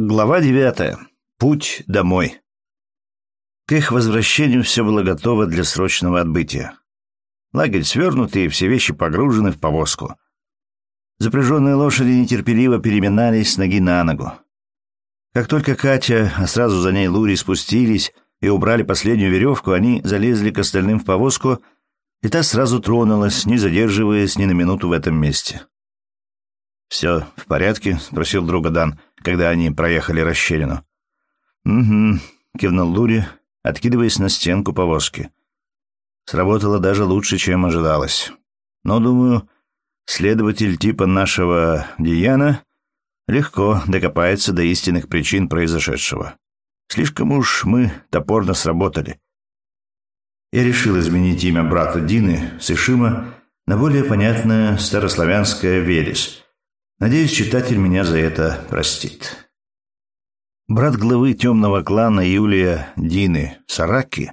Глава девятая. Путь домой. К их возвращению все было готово для срочного отбытия. Лагерь свернут, и все вещи погружены в повозку. Запряженные лошади нетерпеливо переминались с ноги на ногу. Как только Катя, а сразу за ней Лури спустились и убрали последнюю веревку, они залезли к остальным в повозку, и та сразу тронулась, не задерживаясь ни на минуту в этом месте. «Все в порядке?» — спросил друга Дан, когда они проехали расщелину. «Угу», — кивнул Лури, откидываясь на стенку повозки. Сработало даже лучше, чем ожидалось. Но, думаю, следователь типа нашего Диана легко докопается до истинных причин произошедшего. Слишком уж мы топорно сработали. Я решил изменить имя брата Дины с Ишима на более понятное старославянское «Велес», Надеюсь, читатель меня за это простит. Брат главы темного клана Юлия Дины Сараки,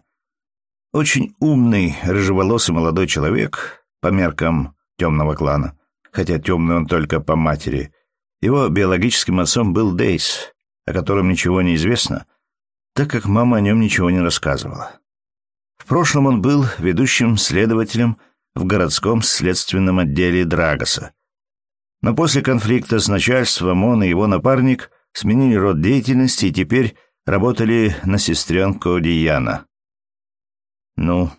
очень умный, рыжеволосый молодой человек, по меркам темного клана, хотя темный он только по матери. Его биологическим отцом был Дейс, о котором ничего не известно, так как мама о нем ничего не рассказывала. В прошлом он был ведущим следователем в городском следственном отделе Драгоса, но после конфликта с начальством он и его напарник сменили род деятельности и теперь работали на сестренку Диана. «Ну,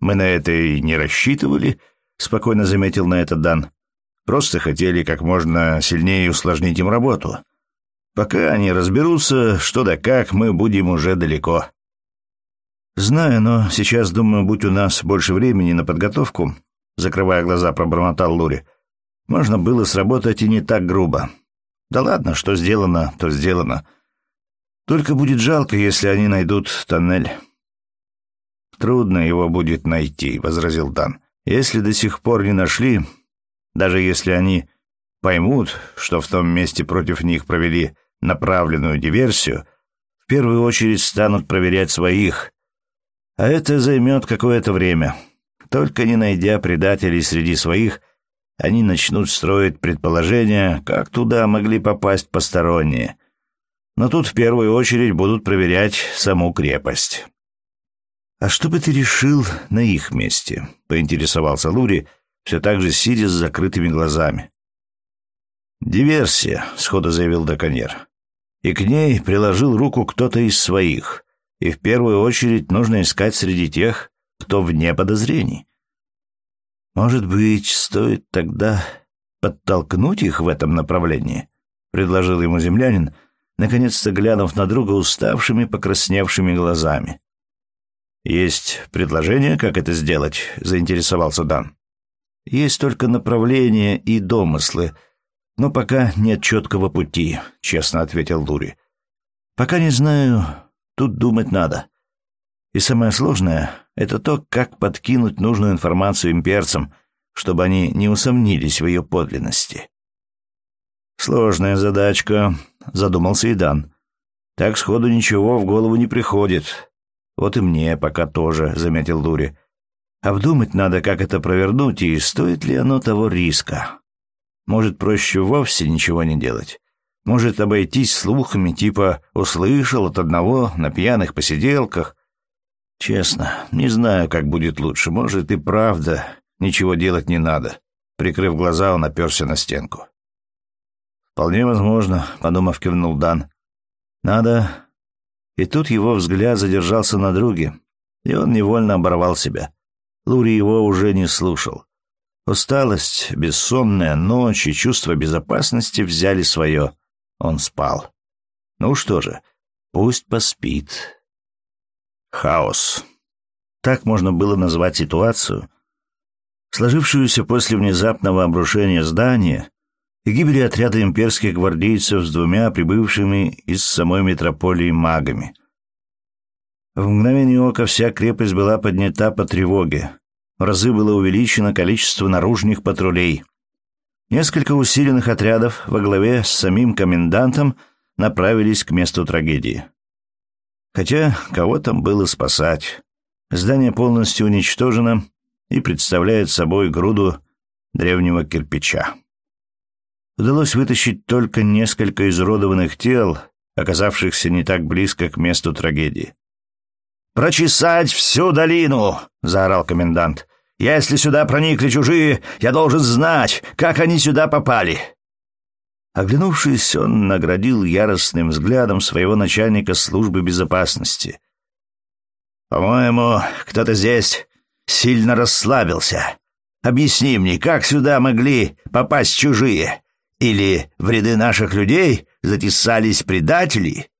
мы на это и не рассчитывали», — спокойно заметил на это Дан. «Просто хотели как можно сильнее усложнить им работу. Пока они разберутся, что да как, мы будем уже далеко». «Знаю, но сейчас, думаю, будь у нас больше времени на подготовку», — закрывая глаза, пробормотал Лури, — можно было сработать и не так грубо. Да ладно, что сделано, то сделано. Только будет жалко, если они найдут тоннель. Трудно его будет найти, возразил Дан. Если до сих пор не нашли, даже если они поймут, что в том месте против них провели направленную диверсию, в первую очередь станут проверять своих. А это займет какое-то время. Только не найдя предателей среди своих – они начнут строить предположения, как туда могли попасть посторонние. Но тут в первую очередь будут проверять саму крепость. «А что бы ты решил на их месте?» — поинтересовался Лури, все так же сидя с закрытыми глазами. «Диверсия», — сходу заявил Даконьер. «И к ней приложил руку кто-то из своих, и в первую очередь нужно искать среди тех, кто вне подозрений. Может быть, стоит тогда подтолкнуть их в этом направлении? предложил ему землянин, наконец-то глянув на друга уставшими, покрасневшими глазами. Есть предложение, как это сделать, заинтересовался Дан. Есть только направление и домыслы, но пока нет четкого пути, честно ответил Лури. Пока не знаю, тут думать надо. И самое сложное — это то, как подкинуть нужную информацию имперцам, чтобы они не усомнились в ее подлинности. «Сложная задачка», — задумался Идан. «Так сходу ничего в голову не приходит. Вот и мне пока тоже», — заметил Лури. «Обдумать надо, как это провернуть, и стоит ли оно того риска. Может, проще вовсе ничего не делать. Может, обойтись слухами, типа «услышал от одного на пьяных посиделках», Честно, не знаю, как будет лучше. Может, и правда ничего делать не надо. Прикрыв глаза, он оперся на стенку. «Вполне возможно», — подумав, кивнул Дан. «Надо...» И тут его взгляд задержался на друге, и он невольно оборвал себя. Лури его уже не слушал. Усталость, бессонная ночь и чувство безопасности взяли свое. Он спал. Ну что же, пусть поспит. Хаос. Так можно было назвать ситуацию, сложившуюся после внезапного обрушения здания и гибели отряда имперских гвардейцев с двумя прибывшими из самой метрополии магами. В мгновение ока вся крепость была поднята по тревоге. В разы было увеличено количество наружных патрулей. Несколько усиленных отрядов во главе с самим комендантом направились к месту трагедии. Хотя кого там было спасать? Здание полностью уничтожено и представляет собой груду древнего кирпича. Удалось вытащить только несколько изуродованных тел, оказавшихся не так близко к месту трагедии. «Прочесать всю долину!» — заорал комендант. «Если сюда проникли чужие, я должен знать, как они сюда попали!» Оглянувшись, он наградил яростным взглядом своего начальника службы безопасности. «По-моему, кто-то здесь сильно расслабился. Объясни мне, как сюда могли попасть чужие? Или в ряды наших людей затесались предатели?»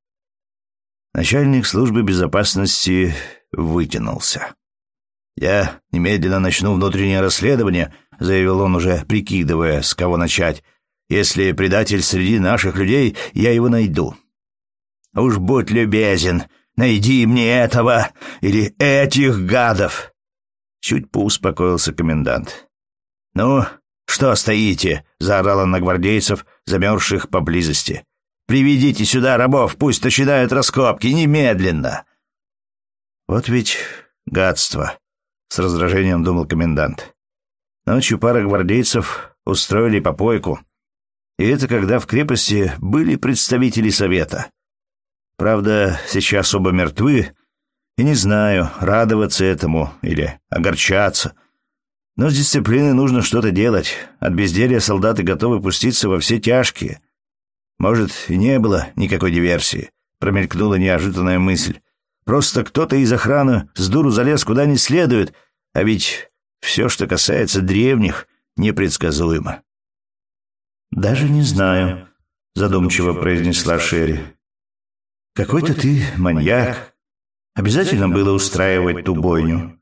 Начальник службы безопасности вытянулся. «Я немедленно начну внутреннее расследование», — заявил он уже, прикидывая, с кого начать. «Если предатель среди наших людей, я его найду». «Уж будь любезен, найди мне этого или этих гадов!» Чуть поуспокоился комендант. «Ну, что стоите?» — заорал он на гвардейцев, замерзших поблизости. Приведите сюда рабов, пусть начинают раскопки, немедленно!» «Вот ведь гадство!» — с раздражением думал комендант. Ночью пара гвардейцев устроили попойку. И это когда в крепости были представители совета. Правда, сейчас оба мертвы, и не знаю, радоваться этому или огорчаться. Но с дисциплиной нужно что-то делать. От безделья солдаты готовы пуститься во все тяжкие — может, и не было никакой диверсии. Промелькнула неожиданная мысль. Просто кто-то из охраны с дуру залез куда не следует, а ведь все, что касается древних, непредсказуемо. «Даже не знаю», — задумчиво произнесла Шерри. «Какой-то ты маньяк. Обязательно было устраивать ту бойню.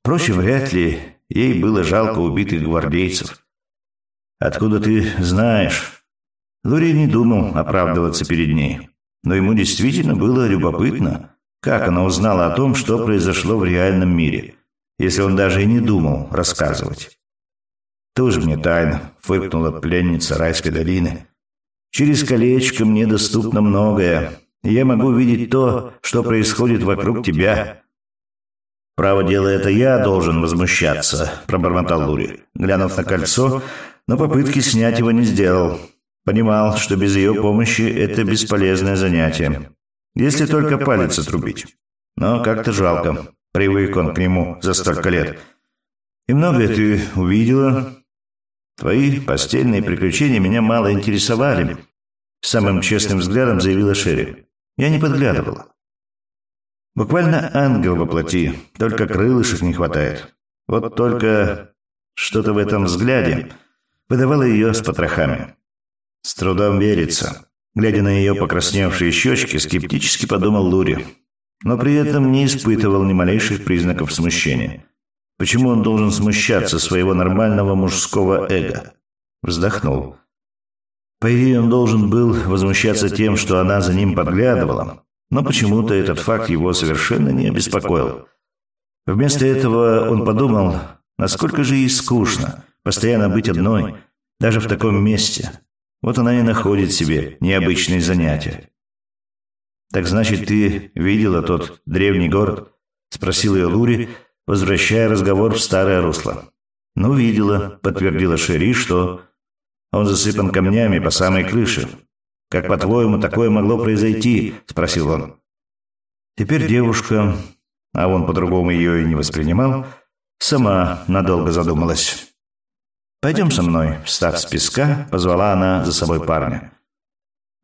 Впрочем, вряд ли ей было жалко убитых гвардейцев. Откуда ты знаешь?» Лури не думал оправдываться перед ней, но ему действительно было любопытно, как она узнала о том, что произошло в реальном мире, если он даже и не думал рассказывать. «Тоже мне тайна», — фыркнула пленница райской долины. «Через колечко мне доступно многое, я могу видеть то, что происходит вокруг тебя». «Право дело это я должен возмущаться», — пробормотал Лури, глянув на кольцо, но попытки снять его не сделал. Понимал, что без ее помощи это бесполезное занятие. Если только палец отрубить. Но как-то жалко. Привык он к нему за столько лет. И многое ты увидела. Твои постельные приключения меня мало интересовали. Самым честным взглядом заявила Шерри. Я не подглядывала. Буквально ангел воплоти, только крылышек не хватает. Вот только что-то в этом взгляде выдавало ее с потрохами. С трудом верится. Глядя на ее покрасневшие щечки, скептически подумал Лури. Но при этом не испытывал ни малейших признаков смущения. Почему он должен смущаться своего нормального мужского эго? Вздохнул. По идее, он должен был возмущаться тем, что она за ним подглядывала, но почему-то этот факт его совершенно не обеспокоил. Вместо этого он подумал, насколько же ей скучно постоянно быть одной, даже в таком месте, вот она и находит себе необычные занятия. «Так значит, ты видела тот древний город?» — спросил ее Лури, возвращая разговор в старое русло. «Ну, видела», — подтвердила Шери, что он засыпан камнями по самой крыше. «Как, по-твоему, такое могло произойти?» — спросил он. Теперь девушка, а он по-другому ее и не воспринимал, сама надолго задумалась. «Пойдем со мной», — встав с песка, позвала она за собой парня.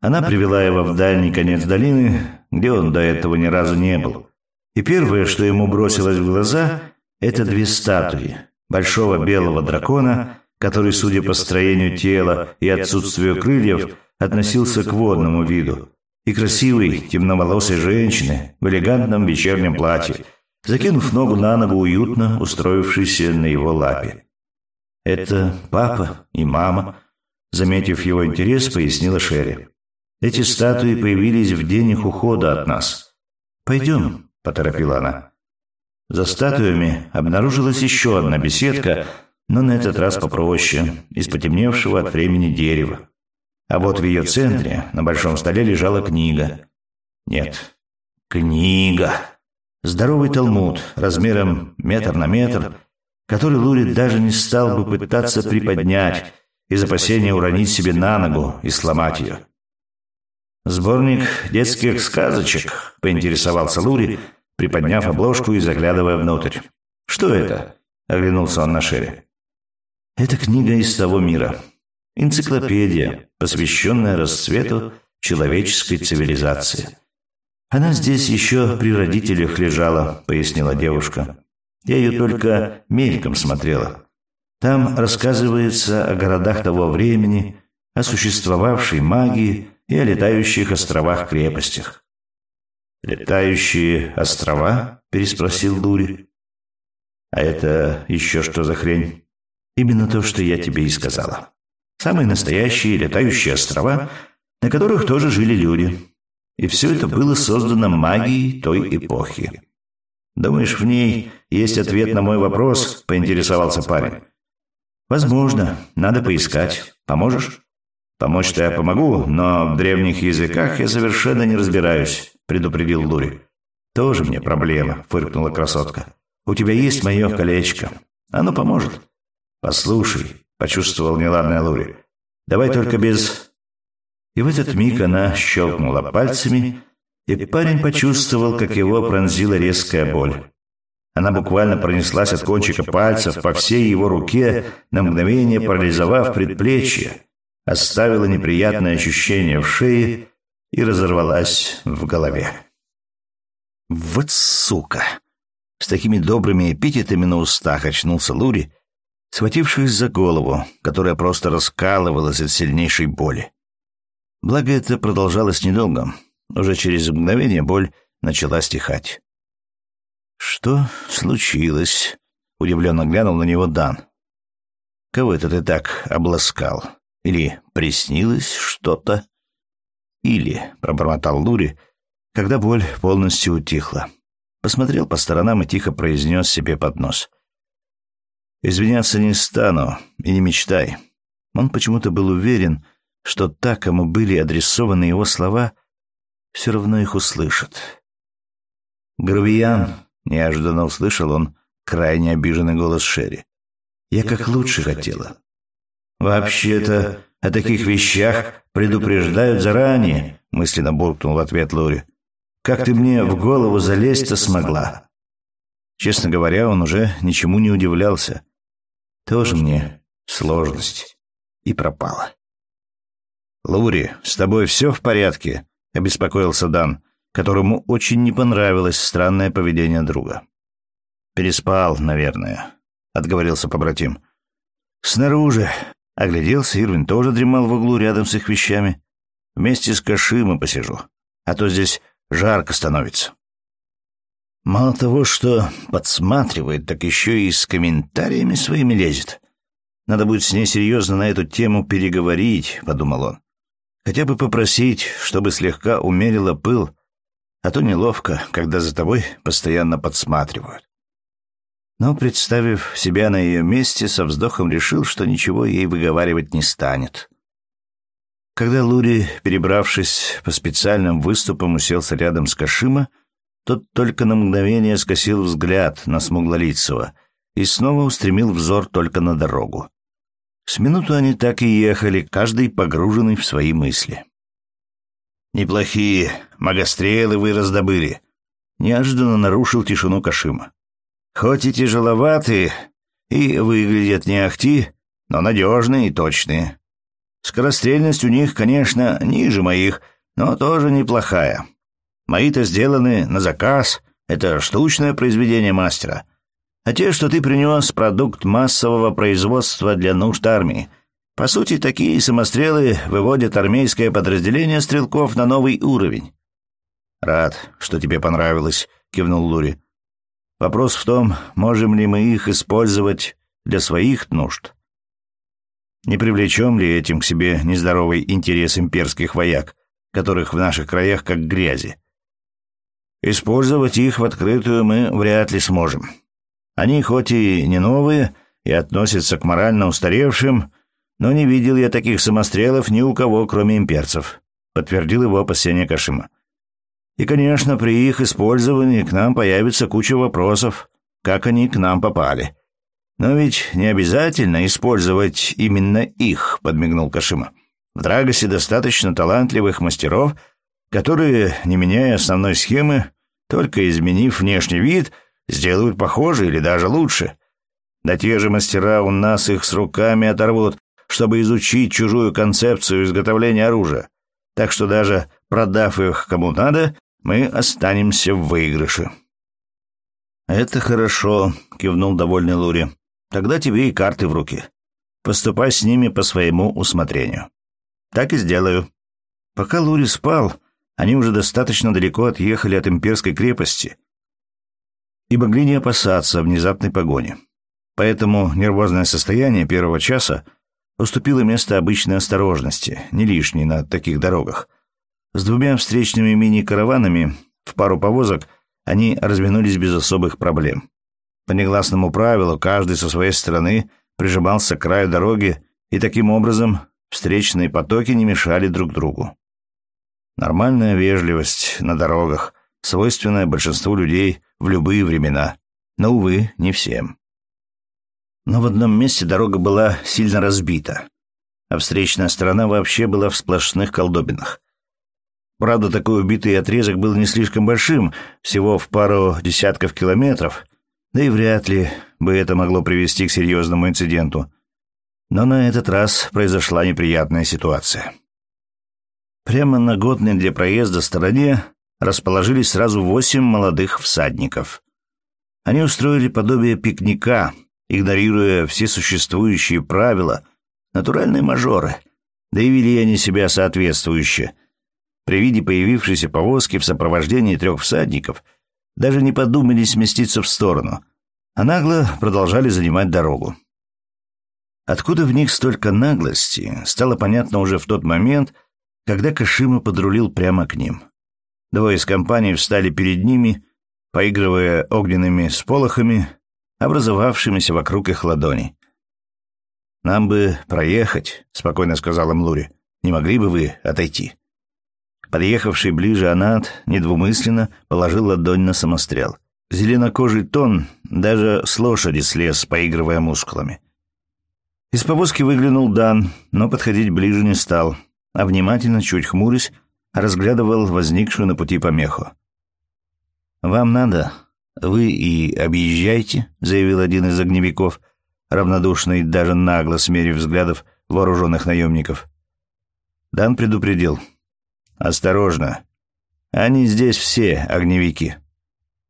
Она привела его в дальний конец долины, где он до этого ни разу не был. И первое, что ему бросилось в глаза, это две статуи. Большого белого дракона, который, судя по строению тела и отсутствию крыльев, относился к водному виду, и красивой темноволосой женщины в элегантном вечернем платье, закинув ногу на ногу уютно устроившейся на его лапе. «Это папа и мама», — заметив его интерес, пояснила Шерри. «Эти статуи появились в день их ухода от нас. Пойдем», — поторопила она. За статуями обнаружилась еще одна беседка, но на этот раз попроще, из потемневшего от времени дерева. А вот в ее центре на большом столе лежала книга. Нет, книга. Здоровый талмуд размером метр на метр который Лурид даже не стал бы пытаться приподнять из опасения уронить себе на ногу и сломать ее. «Сборник детских сказочек», — поинтересовался Лури, приподняв обложку и заглядывая внутрь. «Что это?» — оглянулся он на Шерри. «Это книга из того мира. Энциклопедия, посвященная расцвету человеческой цивилизации. Она здесь еще при родителях лежала», — пояснила девушка. «Я ее только мельком смотрела. Там рассказывается о городах того времени, о существовавшей магии и о летающих островах-крепостях. «Летающие острова?» – переспросил Дури. «А это еще что за хрень?» «Именно то, что я тебе и сказала. Самые настоящие летающие острова, на которых тоже жили люди. И все это было создано магией той эпохи. Думаешь, в ней есть ответ на мой вопрос?» – поинтересовался парень. «Возможно. Надо поискать. Поможешь?» «Помочь-то я помогу, но в древних языках я совершенно не разбираюсь», — предупредил Лури. «Тоже мне проблема», — фыркнула красотка. «У тебя есть мое колечко. Оно поможет». «Послушай», — почувствовал неладное Лури. «Давай только без...» И в этот миг она щелкнула пальцами, и парень почувствовал, как его пронзила резкая боль. Она буквально пронеслась от кончика пальцев по всей его руке, на мгновение парализовав предплечье, оставила неприятное ощущение в шее и разорвалась в голове. «Вот сука!» С такими добрыми эпитетами на устах очнулся Лури, схватившись за голову, которая просто раскалывалась от сильнейшей боли. Благо это продолжалось недолго. Уже через мгновение боль начала стихать. «Что случилось?» — удивленно глянул на него Дан. «Кого это ты так обласкал?» Или приснилось что-то? Или, пробормотал Лури, когда боль полностью утихла. Посмотрел по сторонам и тихо произнес себе под нос. «Извиняться не стану и не мечтай». Он почему-то был уверен, что та, кому были адресованы его слова, все равно их услышат. «Грубиян!» — неожиданно услышал он крайне обиженный голос Шерри. «Я как лучше хотела. «Вообще-то о таких вещах предупреждают заранее», — мысленно буркнул в ответ Лури. «Как ты мне в голову залезть-то смогла?» Честно говоря, он уже ничему не удивлялся. Тоже мне сложность. И пропала. «Лури, с тобой все в порядке?» — обеспокоился Дан, которому очень не понравилось странное поведение друга. «Переспал, наверное», — отговорился побратим. «Снаружи Огляделся, Ирвин тоже дремал в углу рядом с их вещами. Вместе с Кашимом посижу, а то здесь жарко становится. Мало того, что подсматривает, так еще и с комментариями своими лезет. Надо будет с ней серьезно на эту тему переговорить, — подумал он. Хотя бы попросить, чтобы слегка умерила пыл, а то неловко, когда за тобой постоянно подсматривают но, представив себя на ее месте, со вздохом решил, что ничего ей выговаривать не станет. Когда Лури, перебравшись по специальным выступам, уселся рядом с Кашима, тот только на мгновение скосил взгляд на Смуглолицего и снова устремил взор только на дорогу. С минуту они так и ехали, каждый погруженный в свои мысли. «Неплохие магострелы вы раздобыли», — неожиданно нарушил тишину Кашима. Хоть и тяжеловаты и выглядят не ахти, но надежные и точные. Скорострельность у них, конечно, ниже моих, но тоже неплохая. Мои-то сделаны на заказ, это штучное произведение мастера. А те, что ты принес, продукт массового производства для нужд армии. По сути, такие самострелы выводят армейское подразделение стрелков на новый уровень. «Рад, что тебе понравилось», — кивнул Лури. Вопрос в том, можем ли мы их использовать для своих нужд. Не привлечем ли этим к себе нездоровый интерес имперских вояк, которых в наших краях как грязи? Использовать их в открытую мы вряд ли сможем. Они хоть и не новые и относятся к морально устаревшим, но не видел я таких самострелов ни у кого, кроме имперцев, подтвердил его опасение Кашима. И, конечно, при их использовании к нам появится куча вопросов, как они к нам попали. Но ведь не обязательно использовать именно их, подмигнул Кашима. В Драгосе достаточно талантливых мастеров, которые, не меняя основной схемы, только изменив внешний вид, сделают похоже или даже лучше. Да те же мастера у нас их с руками оторвут, чтобы изучить чужую концепцию изготовления оружия. Так что даже продав их кому надо, мы останемся в выигрыше. «Это хорошо», — кивнул довольный Лури. «Тогда тебе и карты в руки. Поступай с ними по своему усмотрению». «Так и сделаю». Пока Лури спал, они уже достаточно далеко отъехали от имперской крепости и могли не опасаться внезапной погони. Поэтому нервозное состояние первого часа уступило место обычной осторожности, не лишней на таких дорогах. С двумя встречными мини-караванами в пару повозок они развернулись без особых проблем. По негласному правилу, каждый со своей стороны прижимался к краю дороги, и таким образом встречные потоки не мешали друг другу. Нормальная вежливость на дорогах, свойственная большинству людей в любые времена, но, увы, не всем. Но в одном месте дорога была сильно разбита, а встречная сторона вообще была в сплошных колдобинах. Правда, такой убитый отрезок был не слишком большим, всего в пару десятков километров, да и вряд ли бы это могло привести к серьезному инциденту. Но на этот раз произошла неприятная ситуация. Прямо на годной для проезда стороне расположились сразу восемь молодых всадников. Они устроили подобие пикника, игнорируя все существующие правила, натуральные мажоры, да и вели они себя соответствующе. При виде появившейся повозки в сопровождении трех всадников даже не подумали сместиться в сторону, а нагло продолжали занимать дорогу. Откуда в них столько наглости, стало понятно уже в тот момент, когда Кашима подрулил прямо к ним. Двое из компании встали перед ними, поигрывая огненными сполохами, образовавшимися вокруг их ладоней. «Нам бы проехать», — спокойно сказал им Лури. «Не могли бы вы отойти?» Подъехавший ближе Анат недвумысленно положил ладонь на самострел. Зеленокожий тон даже с лошади слез, поигрывая мускулами. Из повозки выглянул Дан, но подходить ближе не стал, а внимательно, чуть хмурясь, разглядывал возникшую на пути помеху. «Вам надо, вы и объезжайте», — заявил один из огневиков, равнодушный даже нагло смерив взглядов вооруженных наемников. Дан предупредил. «Осторожно. Они здесь все огневики.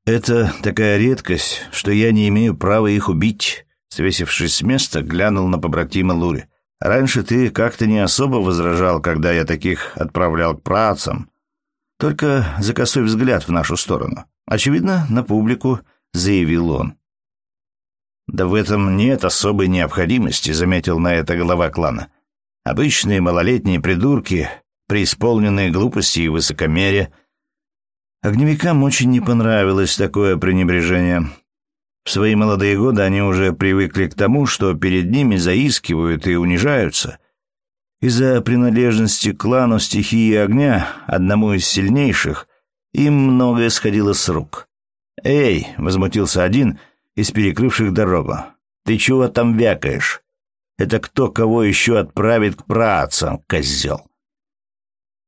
Это такая редкость, что я не имею права их убить», — свесившись с места, глянул на побратима Лури. «Раньше ты как-то не особо возражал, когда я таких отправлял к працам. Только за взгляд в нашу сторону. Очевидно, на публику заявил он. «Да в этом нет особой необходимости», — заметил на это глава клана. «Обычные малолетние придурки, преисполненные глупости и высокомерия». Огневикам очень не понравилось такое пренебрежение. В свои молодые годы они уже привыкли к тому, что перед ними заискивают и унижаются. Из-за принадлежности к клану стихии огня, одному из сильнейших, им многое сходило с рук. «Эй!» — возмутился один из перекрывших дорогу. «Ты чего там вякаешь? Это кто кого еще отправит к праотцам, козел?»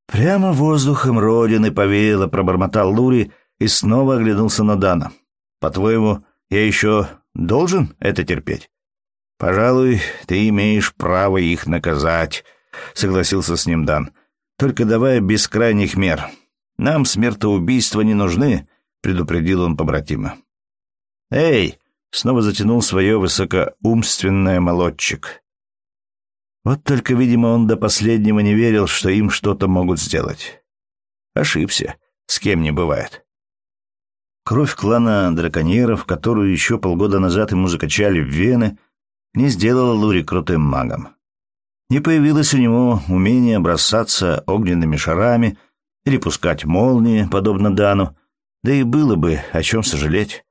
Прямо воздухом родины повеяло, пробормотал Лури и снова оглянулся на Дана. «По-твоему, я еще должен это терпеть?» «Пожалуй, ты имеешь право их наказать», — согласился с ним Дан. «Только давай без крайних мер. Нам смертоубийства не нужны, предупредил он побратима. Эй, снова затянул свое высокоумственное молодчик. Вот только, видимо, он до последнего не верил, что им что-то могут сделать. Ошибся, с кем не бывает. Кровь клана драконьеров, которую еще полгода назад ему закачали в вены, не сделала Лури крутым магом. Не появилось у него умение бросаться огненными шарами — или пускать молнии, подобно Дану, да и было бы о чем сожалеть.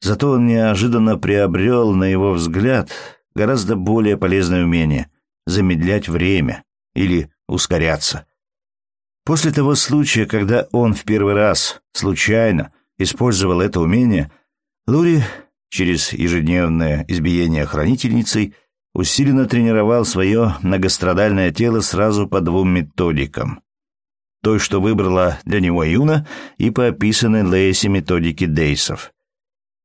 Зато он неожиданно приобрел, на его взгляд, гораздо более полезное умение — замедлять время или ускоряться. После того случая, когда он в первый раз случайно использовал это умение, Лури через ежедневное избиение хранительницей усиленно тренировал свое многострадальное тело сразу по двум методикам той, что выбрала для него Юна, и по описанной Лейси методике Дейсов.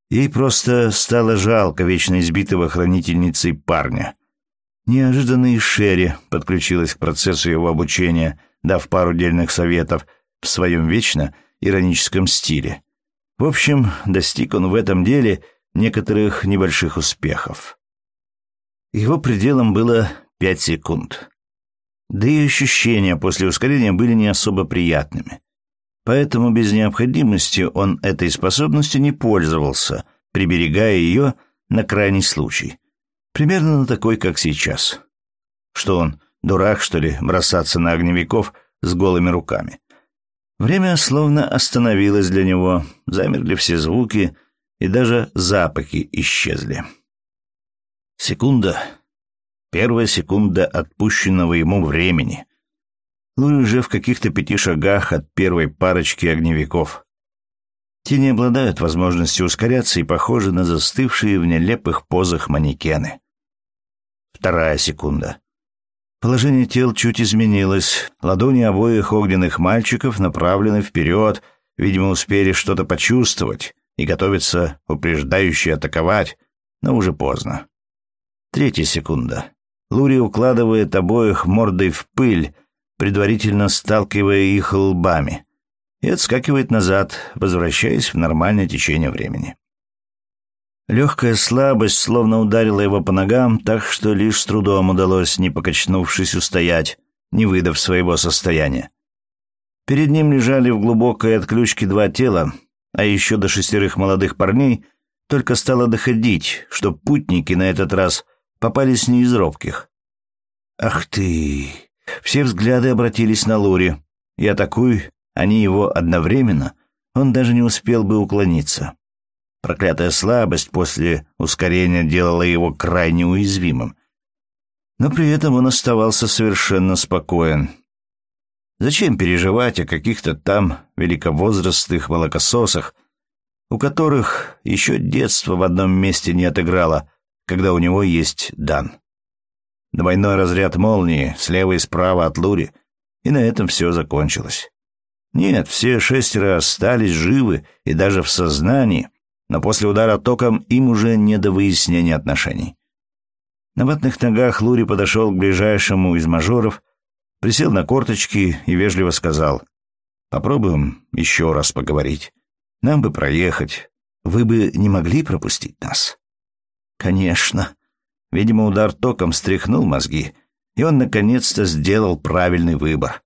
Ей просто стало жалко вечно избитого хранительницей парня. Неожиданно и Шерри подключилась к процессу его обучения, дав пару дельных советов в своем вечно ироническом стиле. В общем, достиг он в этом деле некоторых небольших успехов. Его пределом было пять секунд. Да и ощущения после ускорения были не особо приятными. Поэтому без необходимости он этой способностью не пользовался, приберегая ее на крайний случай. Примерно на такой, как сейчас. Что он, дурак, что ли, бросаться на огневиков с голыми руками? Время словно остановилось для него, замерли все звуки, и даже запахи исчезли. Секунда. Первая секунда отпущенного ему времени. Луи уже в каких-то пяти шагах от первой парочки огневиков. Те не обладают возможностью ускоряться и похожи на застывшие в нелепых позах манекены. Вторая секунда. Положение тел чуть изменилось. Ладони обоих огненных мальчиков направлены вперед, видимо, успели что-то почувствовать и готовятся упреждающе атаковать, но уже поздно. Третья секунда. Лури укладывает обоих мордой в пыль, предварительно сталкивая их лбами, и отскакивает назад, возвращаясь в нормальное течение времени. Легкая слабость словно ударила его по ногам, так что лишь с трудом удалось, не покачнувшись, устоять, не выдав своего состояния. Перед ним лежали в глубокой отключке два тела, а еще до шестерых молодых парней только стало доходить, что путники на этот раз попались не из робких. «Ах ты!» Все взгляды обратились на Лури, и атакуй они его одновременно, он даже не успел бы уклониться. Проклятая слабость после ускорения делала его крайне уязвимым. Но при этом он оставался совершенно спокоен. Зачем переживать о каких-то там великовозрастных молокососах, у которых еще детство в одном месте не отыграло, когда у него есть дан? Двойной разряд молнии слева и справа от Лури, и на этом все закончилось. Нет, все шестеро остались живы и даже в сознании, но после удара током им уже не до выяснения отношений. На ватных ногах Лури подошел к ближайшему из мажоров, присел на корточки и вежливо сказал, «Попробуем еще раз поговорить. Нам бы проехать. Вы бы не могли пропустить нас?» «Конечно». Видимо, удар током стряхнул мозги, и он наконец-то сделал правильный выбор.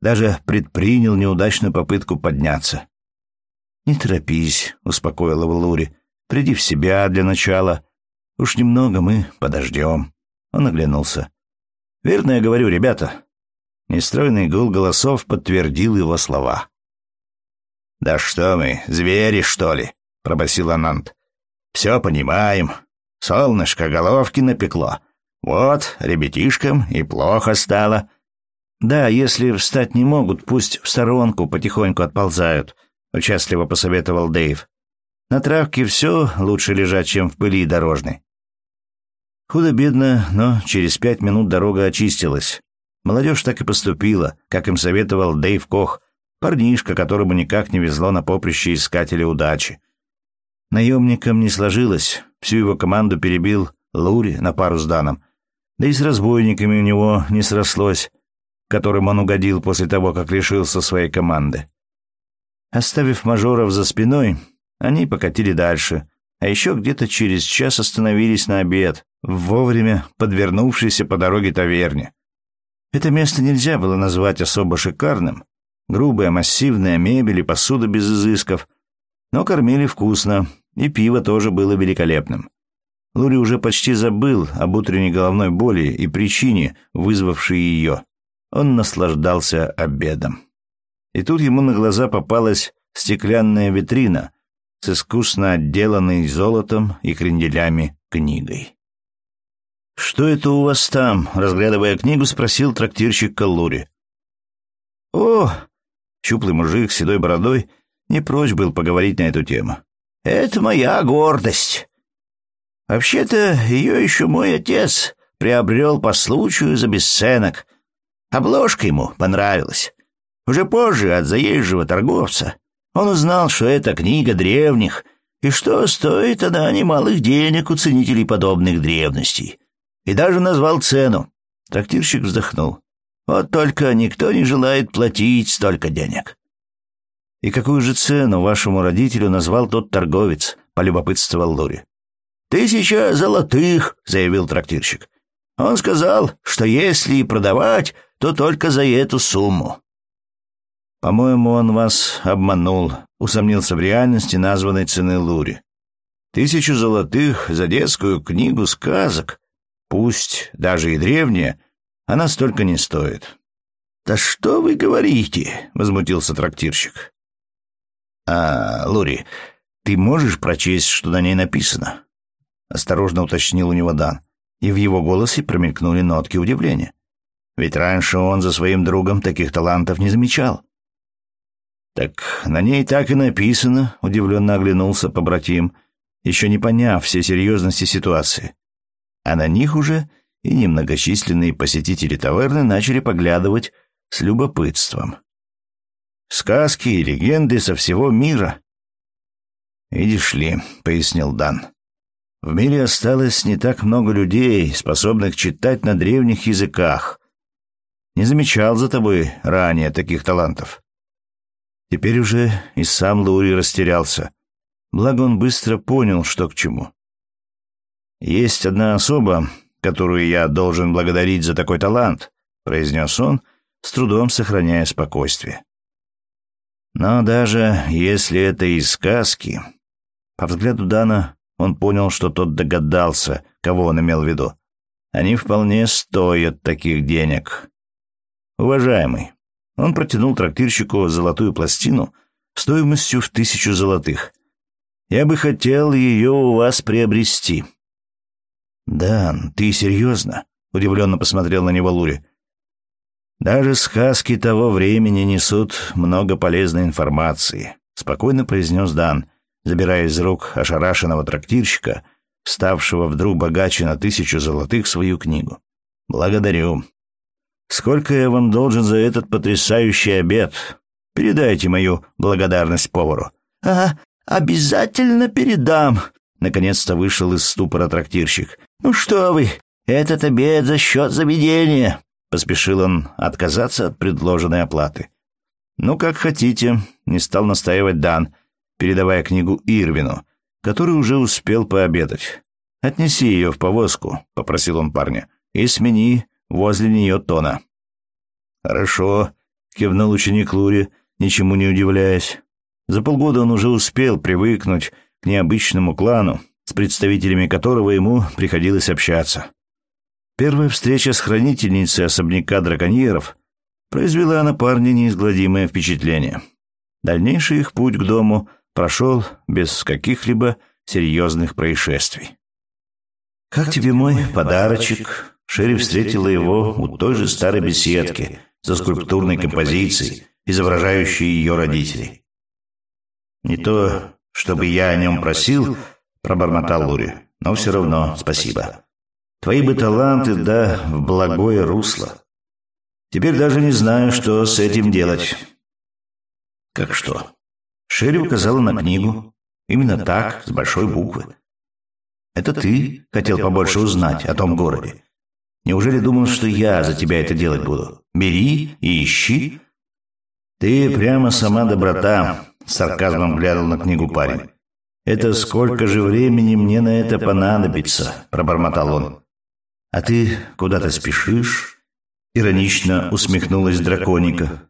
Даже предпринял неудачную попытку подняться. «Не торопись», — успокоил его Лури. «Приди в себя для начала. Уж немного мы подождем». Он оглянулся. «Верно я говорю, ребята». Нестройный гул голосов подтвердил его слова. «Да что мы, звери, что ли?» — пробасил Анант. «Все понимаем. Солнышко головки напекло. Вот, ребятишкам и плохо стало». «Да, если встать не могут, пусть в сторонку потихоньку отползают», участливо посоветовал Дэйв. На травке все лучше лежать, чем в пыли дорожной. Худо-бедно, но через пять минут дорога очистилась. Молодежь так и поступила, как им советовал Дэйв Кох, парнишка, которому никак не везло на поприще искателя удачи. Наемникам не сложилось, всю его команду перебил Лури на пару с Даном. Да и с разбойниками у него не срослось, которым он угодил после того, как лишился своей команды. Оставив мажоров за спиной, они покатили дальше, а еще где-то через час остановились на обед, вовремя подвернувшейся по дороге таверне. Это место нельзя было назвать особо шикарным. Грубая, массивная мебель и посуда без изысков. Но кормили вкусно, и пиво тоже было великолепным. Лури уже почти забыл об утренней головной боли и причине, вызвавшей ее. Он наслаждался обедом. И тут ему на глаза попалась стеклянная витрина с искусно отделанной золотом и кренделями книгой. «Что это у вас там?» — разглядывая книгу, спросил трактирщик Каллури. «О!» — щуплый мужик с седой бородой не прочь был поговорить на эту тему. «Это моя гордость. Вообще-то ее еще мой отец приобрел по случаю за бесценок. Обложка ему понравилась. Уже позже от заезжего торговца он узнал, что это книга древних, и что стоит она немалых денег у ценителей подобных древностей. И даже назвал цену. Трактирщик вздохнул. Вот только никто не желает платить столько денег. «И какую же цену вашему родителю назвал тот торговец?» — полюбопытствовал Лури. «Тысяча золотых», — заявил трактирщик. «Он сказал, что если и продавать, то только за эту сумму». «По-моему, он вас обманул», — усомнился в реальности названной цены Лури. «Тысячу золотых за детскую книгу сказок, пусть даже и древняя, она столько не стоит». «Да что вы говорите?» — возмутился трактирщик. «А, Лури, ты можешь прочесть, что на ней написано?» Осторожно уточнил у него Дан, и в его голосе промелькнули нотки удивления. Ведь раньше он за своим другом таких талантов не замечал. «Так на ней так и написано», — удивленно оглянулся побратим, еще не поняв все серьезности ситуации. А на них уже и немногочисленные посетители таверны начали поглядывать с любопытством. Сказки и легенды со всего мира. «Видишь ли», — пояснил Дан, — «в мире осталось не так много людей, способных читать на древних языках. Не замечал за тобой ранее таких талантов». Теперь уже и сам Лури растерялся. Благо он быстро понял, что к чему. «Есть одна особа, которую я должен благодарить за такой талант», — произнес он, с трудом сохраняя спокойствие. Но даже если это из сказки... По взгляду Дана он понял, что тот догадался, кого он имел в виду. Они вполне стоят таких денег. Уважаемый, он протянул трактирщику золотую пластину стоимостью в тысячу золотых. Я бы хотел ее у вас приобрести. «Дан, ты серьезно?» — удивленно посмотрел на него Лури. Даже сказки того времени несут много полезной информации, спокойно произнес Дан, забирая из рук ошарашенного трактирщика, ставшего вдруг богаче на тысячу золотых свою книгу. Благодарю. Сколько я вам должен за этот потрясающий обед? Передайте мою благодарность повару. А, обязательно передам. Наконец-то вышел из ступора трактирщик. Ну что вы, этот обед за счет заведения. Поспешил он отказаться от предложенной оплаты. «Ну, как хотите», — не стал настаивать Дан, передавая книгу Ирвину, который уже успел пообедать. «Отнеси ее в повозку», — попросил он парня, — «и смени возле нее тона». «Хорошо», — кивнул ученик Лури, ничему не удивляясь. За полгода он уже успел привыкнуть к необычному клану, с представителями которого ему приходилось общаться. Первая встреча с хранительницей особняка драконьеров произвела на парня неизгладимое впечатление. Дальнейший их путь к дому прошел без каких-либо серьезных происшествий. «Как тебе мой подарочек?» Шерри встретила его у той же старой беседки за скульптурной композицией, изображающей ее родителей. «Не то, чтобы я о нем просил», — пробормотал Лури, — «но все равно спасибо». Твои бы таланты, да, в благое русло. Теперь даже не знаю, что с этим делать. Как что? Шерри указала на книгу. Именно так, с большой буквы. Это ты хотел побольше узнать о том городе. Неужели думал, что я за тебя это делать буду? Бери и ищи. Ты прямо сама доброта, сарказмом глянул на книгу парень. Это сколько же времени мне на это понадобится, пробормотал он. «А ты куда-то спешишь?» — иронично усмехнулась драконика.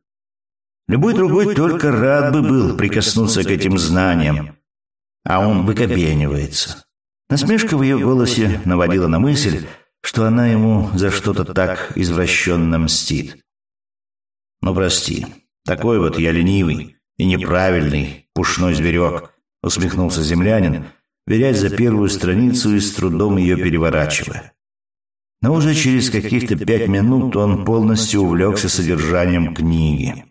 Любой другой только рад бы был прикоснуться к этим знаниям, а он выкобенивается. Насмешка в ее голосе наводила на мысль, что она ему за что-то так извращенно мстит. «Ну, прости, такой вот я ленивый и неправильный пушной зверек», — усмехнулся землянин, берясь за первую страницу и с трудом ее переворачивая. Но уже через каких-то пять минут он полностью увлекся содержанием книги.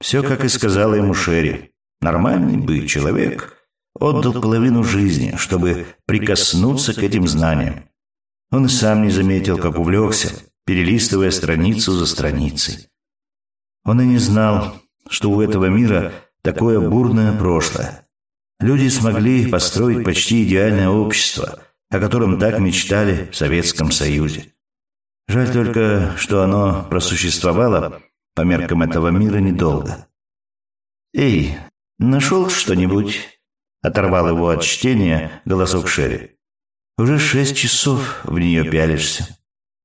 Все, как и сказала ему Шерри. Нормальный бы человек отдал половину жизни, чтобы прикоснуться к этим знаниям. Он сам не заметил, как увлекся, перелистывая страницу за страницей. Он и не знал, что у этого мира такое бурное прошлое. Люди смогли построить почти идеальное общество, о котором так мечтали в Советском Союзе. Жаль только, что оно просуществовало по меркам этого мира недолго. «Эй, нашел что-нибудь?» — оторвал его от чтения голосок Шерри. «Уже шесть часов в нее пялишься».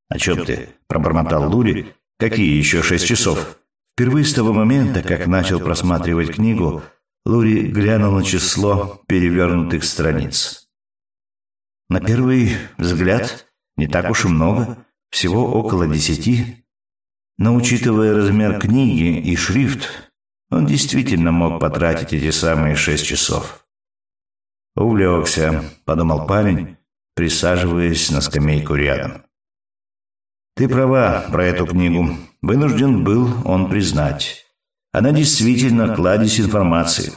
«О чем ты?» — пробормотал Лури. «Какие еще шесть часов?» Впервые с того момента, как начал просматривать книгу, Лури глянул на число перевернутых страниц. На первый взгляд не так уж и много, всего около десяти. Но учитывая размер книги и шрифт, он действительно мог потратить эти самые шесть часов. «Увлекся», — подумал парень, присаживаясь на скамейку рядом. «Ты права про эту книгу. Вынужден был он признать. Она действительно кладезь информации.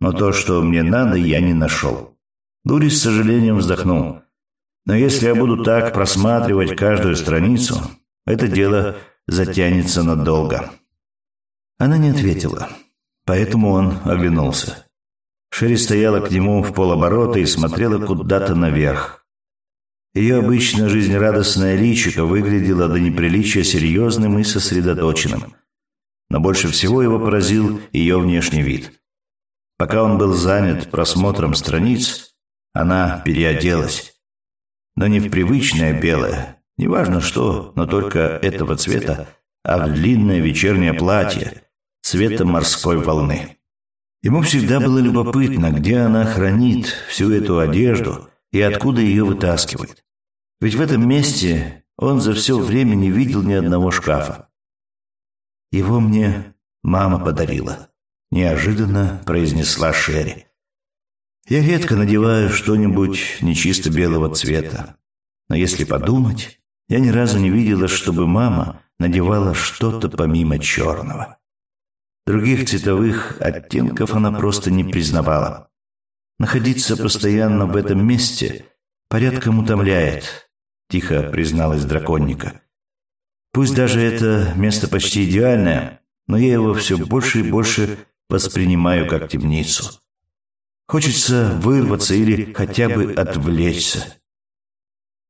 Но то, что мне надо, я не нашел. Дури с сожалением вздохнул. Но если я буду так просматривать каждую страницу, это дело затянется надолго. Она не ответила, поэтому он оглянулся. Шерри стояла к нему в полоборота и смотрела куда-то наверх. Ее обычно жизнерадостное личико выглядело до неприличия серьезным и сосредоточенным. Но больше всего его поразил ее внешний вид. Пока он был занят просмотром страниц, она переоделась. Но не в привычное белое, неважно что, но только этого цвета, а в длинное вечернее платье цвета морской волны. Ему всегда было любопытно, где она хранит всю эту одежду и откуда ее вытаскивает. Ведь в этом месте он за все время не видел ни одного шкафа. Его мне мама подарила, неожиданно произнесла Шерри. Я редко надеваю что-нибудь нечисто белого цвета. Но если подумать, я ни разу не видела, чтобы мама надевала что-то помимо черного. Других цветовых оттенков она просто не признавала. Находиться постоянно в этом месте порядком утомляет, — тихо призналась драконника. «Пусть даже это место почти идеальное, но я его все больше и больше воспринимаю как темницу. Хочется вырваться или хотя бы отвлечься».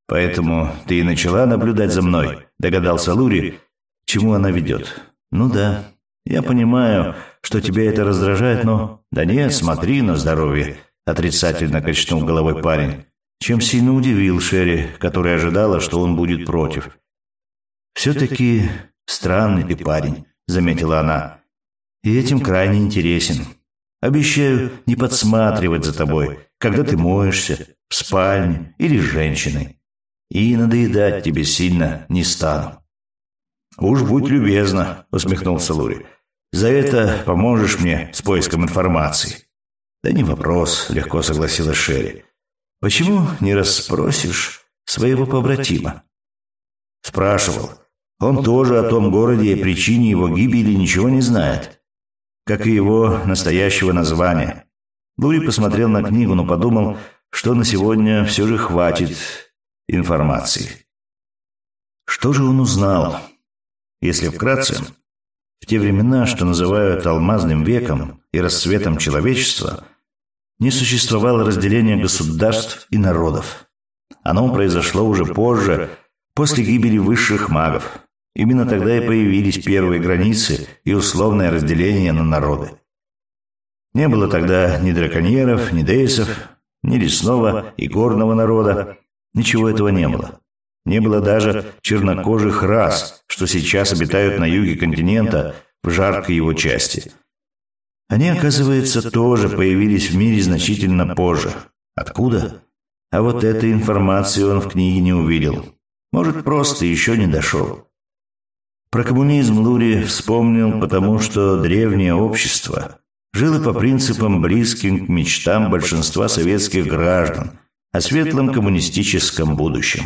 «Поэтому ты и начала наблюдать за мной», — догадался Лури, чему она ведет. «Ну да, я понимаю, что тебя это раздражает, но...» «Да нет, смотри на здоровье», — отрицательно качнул головой парень чем сильно удивил Шерри, которая ожидала, что он будет против. «Все-таки странный ты парень», — заметила она. «И этим крайне интересен. Обещаю не подсматривать за тобой, когда ты моешься, в спальне или с женщиной. И надоедать тебе сильно не стану». «Уж будь любезна», — усмехнулся Лури. «За это поможешь мне с поиском информации». «Да не вопрос», — легко согласилась Шерри. Почему не расспросишь своего побратима? Спрашивал. Он тоже о том городе и причине его гибели ничего не знает, как и его настоящего названия. Лури посмотрел на книгу, но подумал, что на сегодня все же хватит информации. Что же он узнал? Если вкратце, в те времена, что называют алмазным веком и расцветом человечества – не существовало разделения государств и народов. Оно произошло уже позже, после гибели высших магов. Именно тогда и появились первые границы и условное разделение на народы. Не было тогда ни драконьеров, ни дейсов, ни лесного и горного народа. Ничего этого не было. Не было даже чернокожих рас, что сейчас обитают на юге континента в жаркой его части – они, оказывается, тоже появились в мире значительно позже. Откуда? А вот этой информации он в книге не увидел. Может, просто еще не дошел. Про коммунизм Лури вспомнил, потому что древнее общество жило по принципам, близким к мечтам большинства советских граждан о светлом коммунистическом будущем.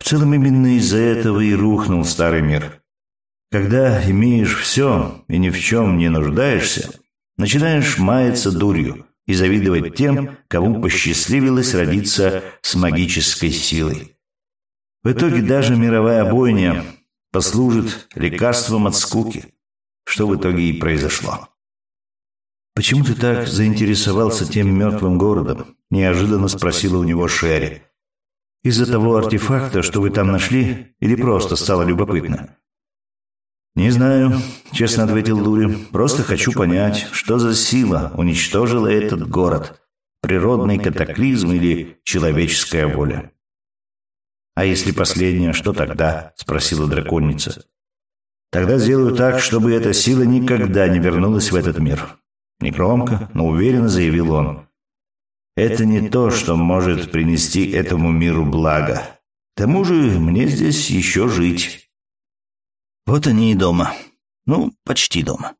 В целом именно из-за этого и рухнул старый мир. Когда имеешь все и ни в чем не нуждаешься, начинаешь маяться дурью и завидовать тем, кому посчастливилось родиться с магической силой. В итоге даже мировая бойня послужит лекарством от скуки. что в итоге и произошло. «Почему ты так заинтересовался тем мертвым городом?» – неожиданно спросила у него Шерри. «Из-за того артефакта, что вы там нашли, или просто стало любопытно?» «Не знаю», — честно ответил Лури. «Просто хочу понять, что за сила уничтожила этот город. Природный катаклизм или человеческая воля?» «А если последнее, что тогда?» — спросила драконица. «Тогда сделаю так, чтобы эта сила никогда не вернулась в этот мир». Негромко, но уверенно заявил он. «Это не то, что может принести этому миру благо. К тому же мне здесь еще жить». Вот они и дома. Ну, почти дома.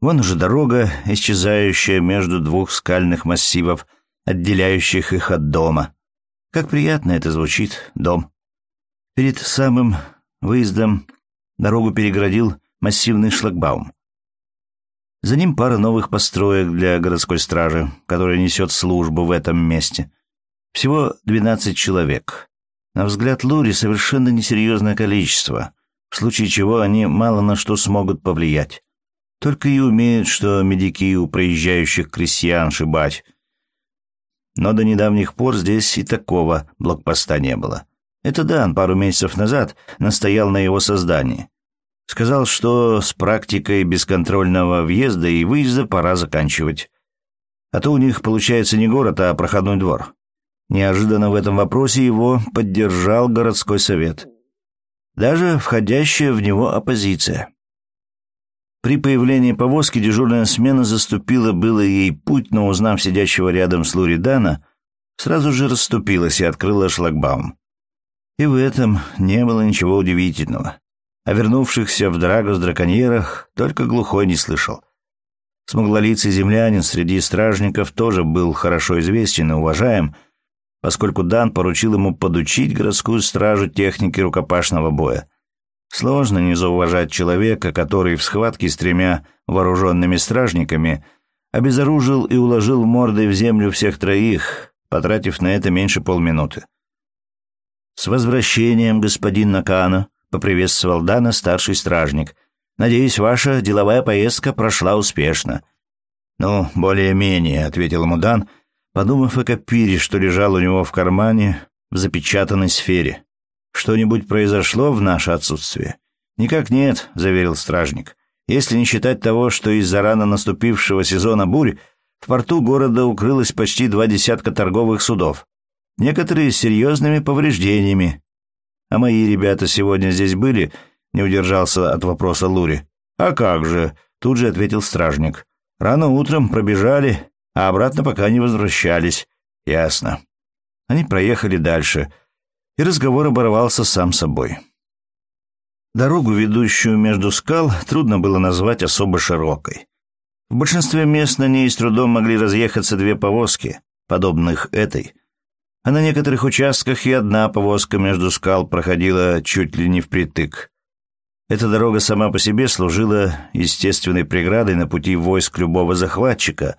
Вон уже дорога, исчезающая между двух скальных массивов, отделяющих их от дома. Как приятно это звучит, дом. Перед самым выездом дорогу переградил массивный шлагбаум. За ним пара новых построек для городской стражи, которая несет службу в этом месте. Всего 12 человек. На взгляд Лури совершенно несерьезное количество, в случае чего они мало на что смогут повлиять. Только и умеют, что медики у проезжающих крестьян шибать, но до недавних пор здесь и такого блокпоста не было. Это Дан пару месяцев назад настоял на его создании. Сказал, что с практикой бесконтрольного въезда и выезда пора заканчивать. А то у них получается не город, а проходной двор. Неожиданно в этом вопросе его поддержал городской совет. Даже входящая в него оппозиция. При появлении повозки дежурная смена заступила было ей путь, но узнав сидящего рядом с Луридана, сразу же расступилась и открыла шлагбаум. И в этом не было ничего удивительного. О вернувшихся в Драгос драконьерах только глухой не слышал. Смуглолицый землянин среди стражников тоже был хорошо известен и уважаем, поскольку Дан поручил ему подучить городскую стражу технике рукопашного боя. Сложно не зауважать человека, который в схватке с тремя вооруженными стражниками обезоружил и уложил мордой в землю всех троих, потратив на это меньше полминуты. «С возвращением, господин Накана!» — поприветствовал Дана старший стражник. «Надеюсь, ваша деловая поездка прошла успешно». «Ну, более-менее», — ответил ему Дан, подумав о копире, что лежал у него в кармане в запечатанной сфере. Что-нибудь произошло в наше отсутствие? Никак нет, заверил стражник. Если не считать того, что из-за рано наступившего сезона бурь в порту города укрылось почти два десятка торговых судов. Некоторые с серьезными повреждениями. А мои ребята сегодня здесь были? Не удержался от вопроса Лури. А как же? Тут же ответил стражник. Рано утром пробежали, а обратно пока не возвращались. Ясно. Они проехали дальше и разговор оборвался сам собой. Дорогу, ведущую между скал, трудно было назвать особо широкой. В большинстве мест на ней с трудом могли разъехаться две повозки, подобных этой. А на некоторых участках и одна повозка между скал проходила чуть ли не впритык. Эта дорога сама по себе служила естественной преградой на пути войск любого захватчика,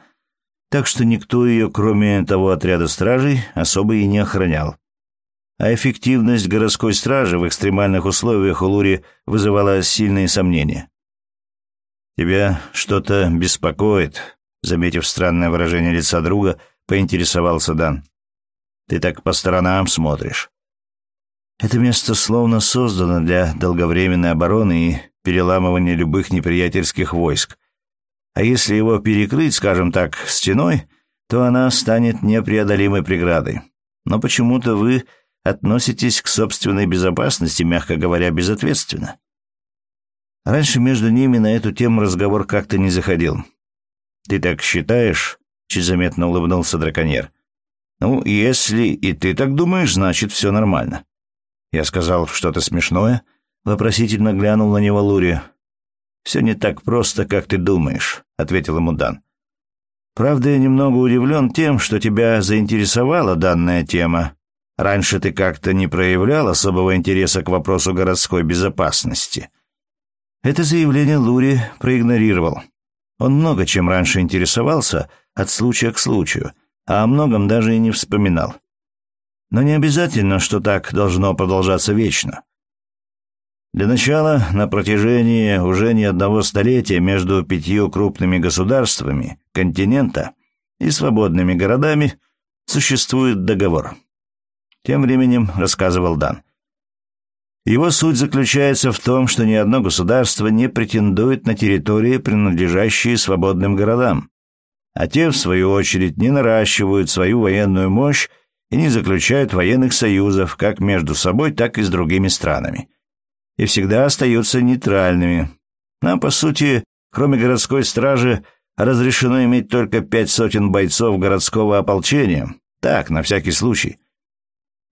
так что никто ее, кроме того отряда стражей, особо и не охранял а эффективность городской стражи в экстремальных условиях у Лури вызывала сильные сомнения. «Тебя что-то беспокоит?» Заметив странное выражение лица друга, поинтересовался Дан. «Ты так по сторонам смотришь». Это место словно создано для долговременной обороны и переламывания любых неприятельских войск. А если его перекрыть, скажем так, стеной, то она станет непреодолимой преградой. Но почему-то вы относитесь к собственной безопасности, мягко говоря, безответственно. Раньше между ними на эту тему разговор как-то не заходил. «Ты так считаешь?» — чуть заметно улыбнулся драконьер. «Ну, если и ты так думаешь, значит, все нормально». Я сказал что-то смешное, вопросительно глянул на него Лури. «Все не так просто, как ты думаешь», — ответил ему Дан. «Правда, я немного удивлен тем, что тебя заинтересовала данная тема, Раньше ты как-то не проявлял особого интереса к вопросу городской безопасности. Это заявление Лури проигнорировал. Он много чем раньше интересовался, от случая к случаю, а о многом даже и не вспоминал. Но не обязательно, что так должно продолжаться вечно. Для начала, на протяжении уже не одного столетия между пятью крупными государствами континента и свободными городами существует договор. Тем временем рассказывал Дан. Его суть заключается в том, что ни одно государство не претендует на территории, принадлежащие свободным городам, а те, в свою очередь, не наращивают свою военную мощь и не заключают военных союзов как между собой, так и с другими странами и всегда остаются нейтральными. Нам, по сути, кроме городской стражи, разрешено иметь только пять сотен бойцов городского ополчения. Так, на всякий случай.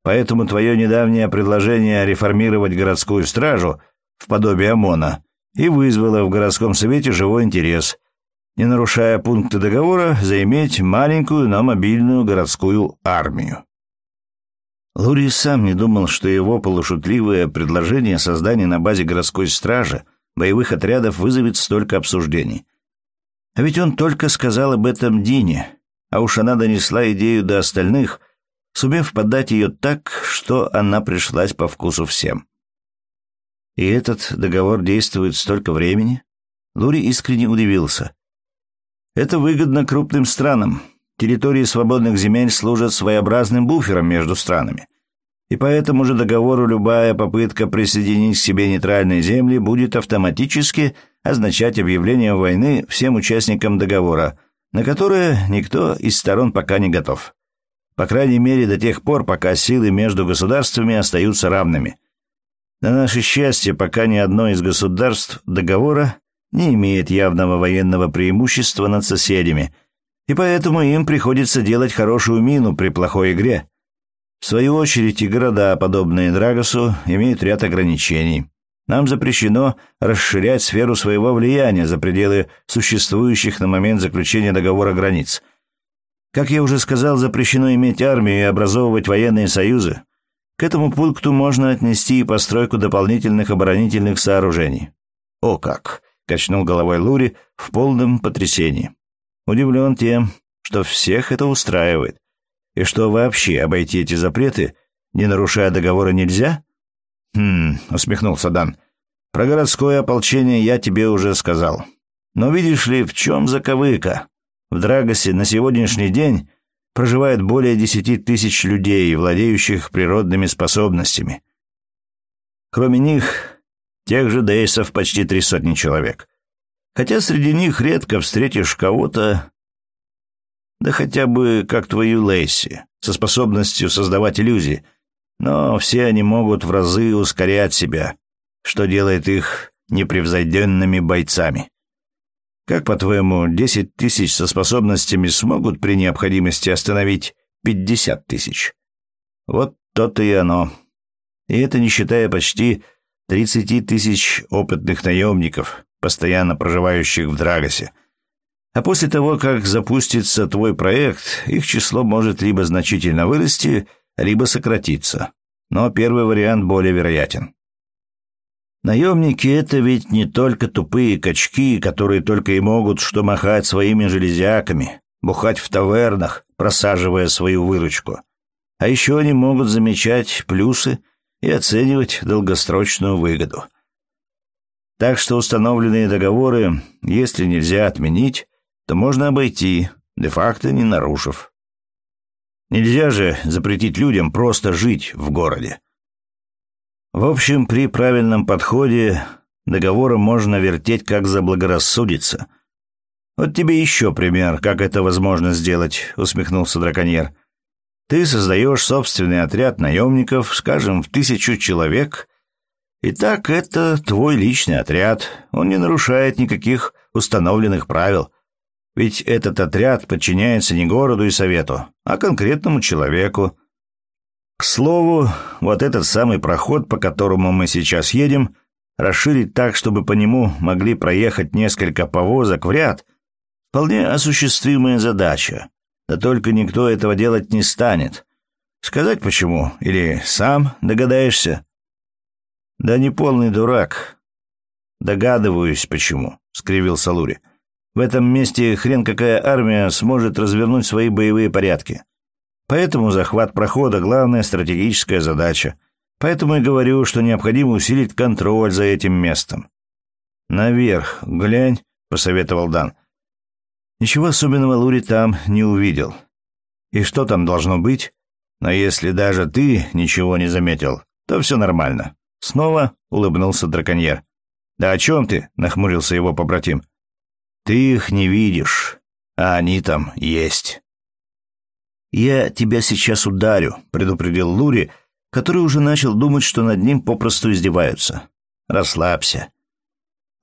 Поэтому твое недавнее предложение реформировать городскую стражу в подобие ОМОНа и вызвало в городском совете живой интерес, не нарушая пункты договора, заиметь маленькую, но мобильную городскую армию. Лури сам не думал, что его полушутливое предложение о создании на базе городской стражи боевых отрядов вызовет столько обсуждений. А ведь он только сказал об этом Дине, а уж она донесла идею до остальных, сумев подать ее так, что она пришлась по вкусу всем. И этот договор действует столько времени? Лури искренне удивился. Это выгодно крупным странам, Территории свободных земель служат своеобразным буфером между странами. И по этому же договору любая попытка присоединить к себе нейтральные земли будет автоматически означать объявление войны всем участникам договора, на которое никто из сторон пока не готов. По крайней мере, до тех пор, пока силы между государствами остаются равными. На наше счастье, пока ни одно из государств договора не имеет явного военного преимущества над соседями – и поэтому им приходится делать хорошую мину при плохой игре. В свою очередь и города, подобные Драгосу, имеют ряд ограничений. Нам запрещено расширять сферу своего влияния за пределы существующих на момент заключения договора границ. Как я уже сказал, запрещено иметь армию и образовывать военные союзы. К этому пункту можно отнести и постройку дополнительных оборонительных сооружений. «О как!» — качнул головой Лури в полном потрясении. Удивлен тем, что всех это устраивает, и что вообще обойти эти запреты, не нарушая договора, нельзя? Хм, усмехнулся Дан. Про городское ополчение я тебе уже сказал. Но видишь ли, в чем заковыка? В Драгосе на сегодняшний день проживает более десяти тысяч людей, владеющих природными способностями. Кроме них, тех же дейсов почти три сотни человек хотя среди них редко встретишь кого-то, да хотя бы как твою Лейси, со способностью создавать иллюзии, но все они могут в разы ускорять себя, что делает их непревзойденными бойцами. Как, по-твоему, десять тысяч со способностями смогут при необходимости остановить пятьдесят тысяч? Вот то-то и оно. И это не считая почти тридцати тысяч опытных наемников, постоянно проживающих в Драгосе. А после того, как запустится твой проект, их число может либо значительно вырасти, либо сократиться. Но первый вариант более вероятен. Наемники — это ведь не только тупые качки, которые только и могут что махать своими железяками, бухать в тавернах, просаживая свою выручку. А еще они могут замечать плюсы и оценивать долгосрочную выгоду. Так что установленные договоры, если нельзя отменить, то можно обойти, де-факто не нарушив. Нельзя же запретить людям просто жить в городе. В общем, при правильном подходе договоры можно вертеть как заблагорассудится. Вот тебе еще пример, как это возможно сделать, усмехнулся драконьер. Ты создаешь собственный отряд наемников, скажем, в тысячу человек, Итак, это твой личный отряд. Он не нарушает никаких установленных правил. Ведь этот отряд подчиняется не городу и совету, а конкретному человеку. К слову, вот этот самый проход, по которому мы сейчас едем, расширить так, чтобы по нему могли проехать несколько повозок в ряд, вполне осуществимая задача. Да только никто этого делать не станет. Сказать почему? Или сам догадаешься? «Да не полный дурак». «Догадываюсь, почему», — скривился Лури. «В этом месте хрен какая армия сможет развернуть свои боевые порядки. Поэтому захват прохода — главная стратегическая задача. Поэтому и говорю, что необходимо усилить контроль за этим местом. Наверх глянь, посоветовал Дан. Ничего особенного Лури там не увидел. И что там должно быть? Но если даже ты ничего не заметил, то все нормально. Снова улыбнулся драконьер. Да о чем ты? нахмурился его побратим. Ты их не видишь, а они там есть. Я тебя сейчас ударю, предупредил Лури, который уже начал думать, что над ним попросту издеваются. Расслабься.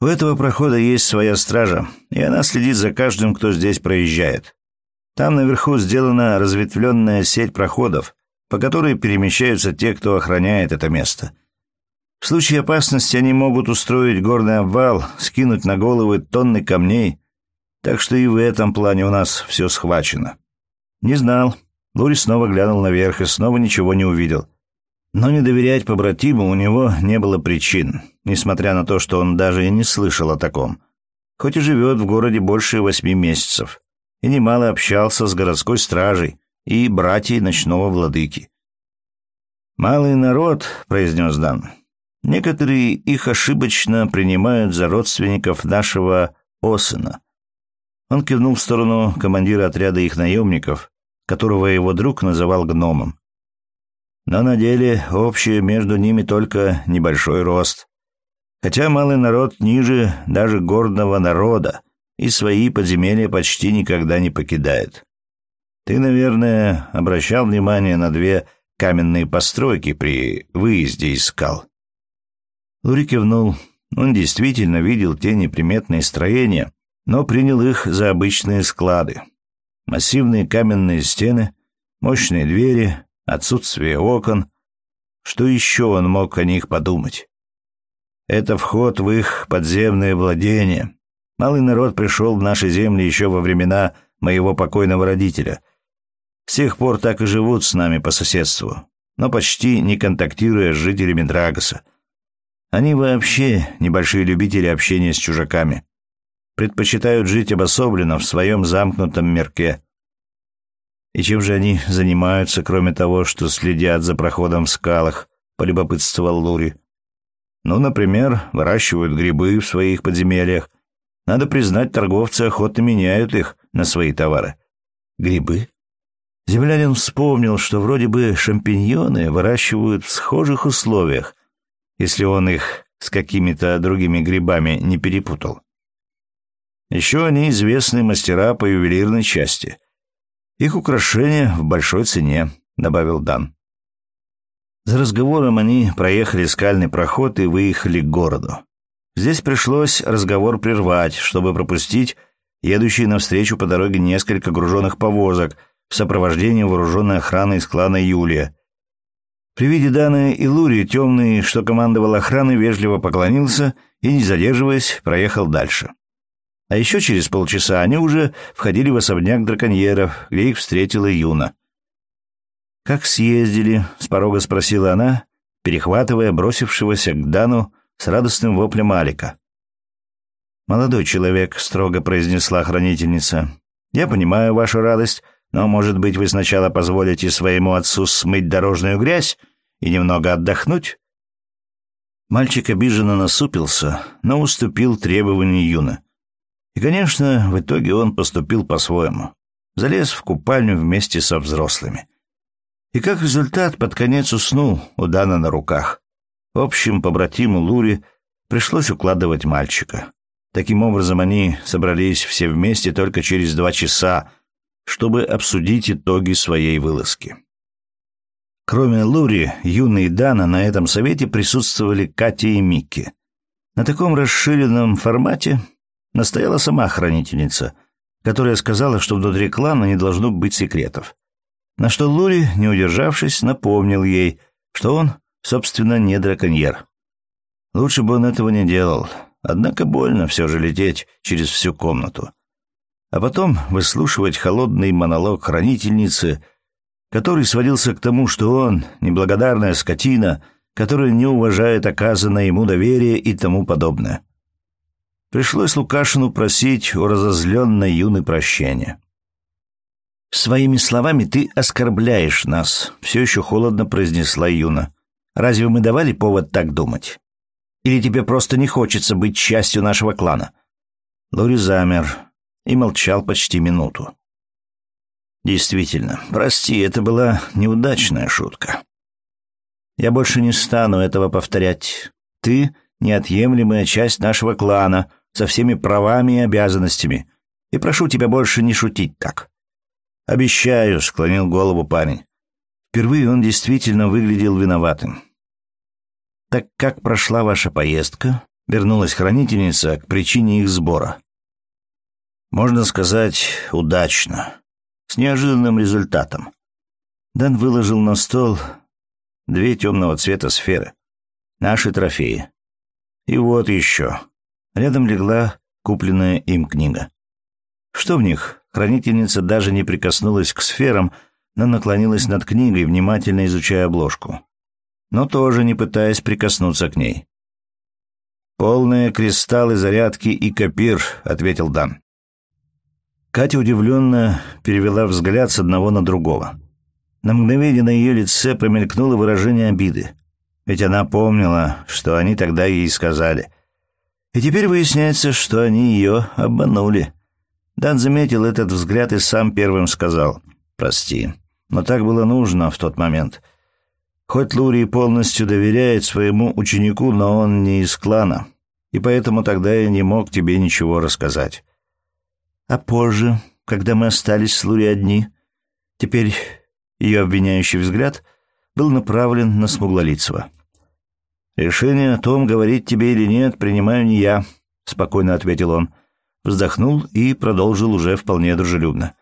У этого прохода есть своя стража, и она следит за каждым, кто здесь проезжает. Там наверху сделана разветвленная сеть проходов, по которой перемещаются те, кто охраняет это место. В случае опасности они могут устроить горный обвал, скинуть на головы тонны камней, так что и в этом плане у нас все схвачено. Не знал. Лури снова глянул наверх и снова ничего не увидел. Но не доверять побратиму у него не было причин, несмотря на то, что он даже и не слышал о таком. Хоть и живет в городе больше восьми месяцев, и немало общался с городской стражей и братьей ночного владыки. «Малый народ», — произнес Дан, — «некоторые их ошибочно принимают за родственников нашего Осена». Он кивнул в сторону командира отряда их наемников, которого его друг называл гномом. Но на деле общее между ними только небольшой рост. Хотя малый народ ниже даже гордого народа и свои подземелья почти никогда не покидает. Ты, наверное, обращал внимание на две каменные постройки при выезде из скал. Лури кивнул. Он действительно видел те неприметные строения, но принял их за обычные склады. Массивные каменные стены, мощные двери, отсутствие окон. Что еще он мог о них подумать? Это вход в их подземное владение. Малый народ пришел в наши земли еще во времена моего покойного родителя. С тех пор так и живут с нами по соседству, но почти не контактируя с жителями Драгоса. Они вообще небольшие любители общения с чужаками. Предпочитают жить обособленно в своем замкнутом мирке. И чем же они занимаются, кроме того, что следят за проходом в скалах, полюбопытствовал Лури. Ну, например, выращивают грибы в своих подземельях. Надо признать, торговцы охотно меняют их на свои товары. Грибы? Землянин вспомнил, что вроде бы шампиньоны выращивают в схожих условиях, если он их с какими-то другими грибами не перепутал. Еще они известные мастера по ювелирной части — их украшения в большой цене, добавил Дан. За разговором они проехали скальный проход и выехали к городу. Здесь пришлось разговор прервать, чтобы пропустить едущие навстречу по дороге несколько груженных повозок в сопровождении вооруженной охраны из клана Юлия. При виде Даны и Лури темный, что командовал охраной, вежливо поклонился и, не задерживаясь, проехал дальше. А еще через полчаса они уже входили в особняк драконьеров, где их встретила Юна. «Как съездили?» — с порога спросила она, перехватывая бросившегося к Дану с радостным воплем Алика. «Молодой человек», — строго произнесла хранительница, — «я понимаю вашу радость, но, может быть, вы сначала позволите своему отцу смыть дорожную грязь и немного отдохнуть?» Мальчик обиженно насупился, но уступил требованию Юна. И, конечно, в итоге он поступил по-своему. Залез в купальню вместе со взрослыми. И как результат под конец уснул у Дана на руках. В общем, побратиму Лури пришлось укладывать мальчика. Таким образом, они собрались все вместе только через два часа, чтобы обсудить итоги своей вылазки. Кроме Лури, Юны и Дана на этом совете присутствовали Катя и Микки. На таком расширенном формате настояла сама хранительница, которая сказала, что внутри клана не должно быть секретов. На что Лури, не удержавшись, напомнил ей, что он, собственно, не драконьер. Лучше бы он этого не делал, однако больно все же лететь через всю комнату. А потом выслушивать холодный монолог хранительницы, который сводился к тому, что он, неблагодарная скотина, которая не уважает оказанное ему доверие и тому подобное. Пришлось Лукашину просить у разозленной юной прощения. «Своими словами ты оскорбляешь нас», — все еще холодно произнесла Юна. Разве мы давали повод так думать? Или тебе просто не хочется быть частью нашего клана?» Лори замер и молчал почти минуту. «Действительно, прости, это была неудачная шутка. Я больше не стану этого повторять. Ты — неотъемлемая часть нашего клана, со всеми правами и обязанностями, и прошу тебя больше не шутить так». «Обещаю», — склонил голову парень. Впервые он действительно выглядел виноватым. «Так как прошла ваша поездка?» — вернулась хранительница к причине их сбора. «Можно сказать, удачно. С неожиданным результатом». Дан выложил на стол две темного цвета сферы. Наши трофеи. И вот еще. Рядом легла купленная им книга. Что в них? Хранительница даже не прикоснулась к сферам, но наклонилась над книгой, внимательно изучая обложку но тоже не пытаясь прикоснуться к ней. «Полные кристаллы зарядки и копир», — ответил Дан. Катя удивленно перевела взгляд с одного на другого. На мгновение на ее лице промелькнуло выражение обиды. Ведь она помнила, что они тогда ей сказали. И теперь выясняется, что они ее обманули. Дан заметил этот взгляд и сам первым сказал «Прости, но так было нужно в тот момент». Хоть Лурий полностью доверяет своему ученику, но он не из клана, и поэтому тогда я не мог тебе ничего рассказать. А позже, когда мы остались с Лури одни, теперь ее обвиняющий взгляд был направлен на Смуглолицего. «Решение о том, говорить тебе или нет, принимаю не я», — спокойно ответил он. Вздохнул и продолжил уже вполне дружелюбно.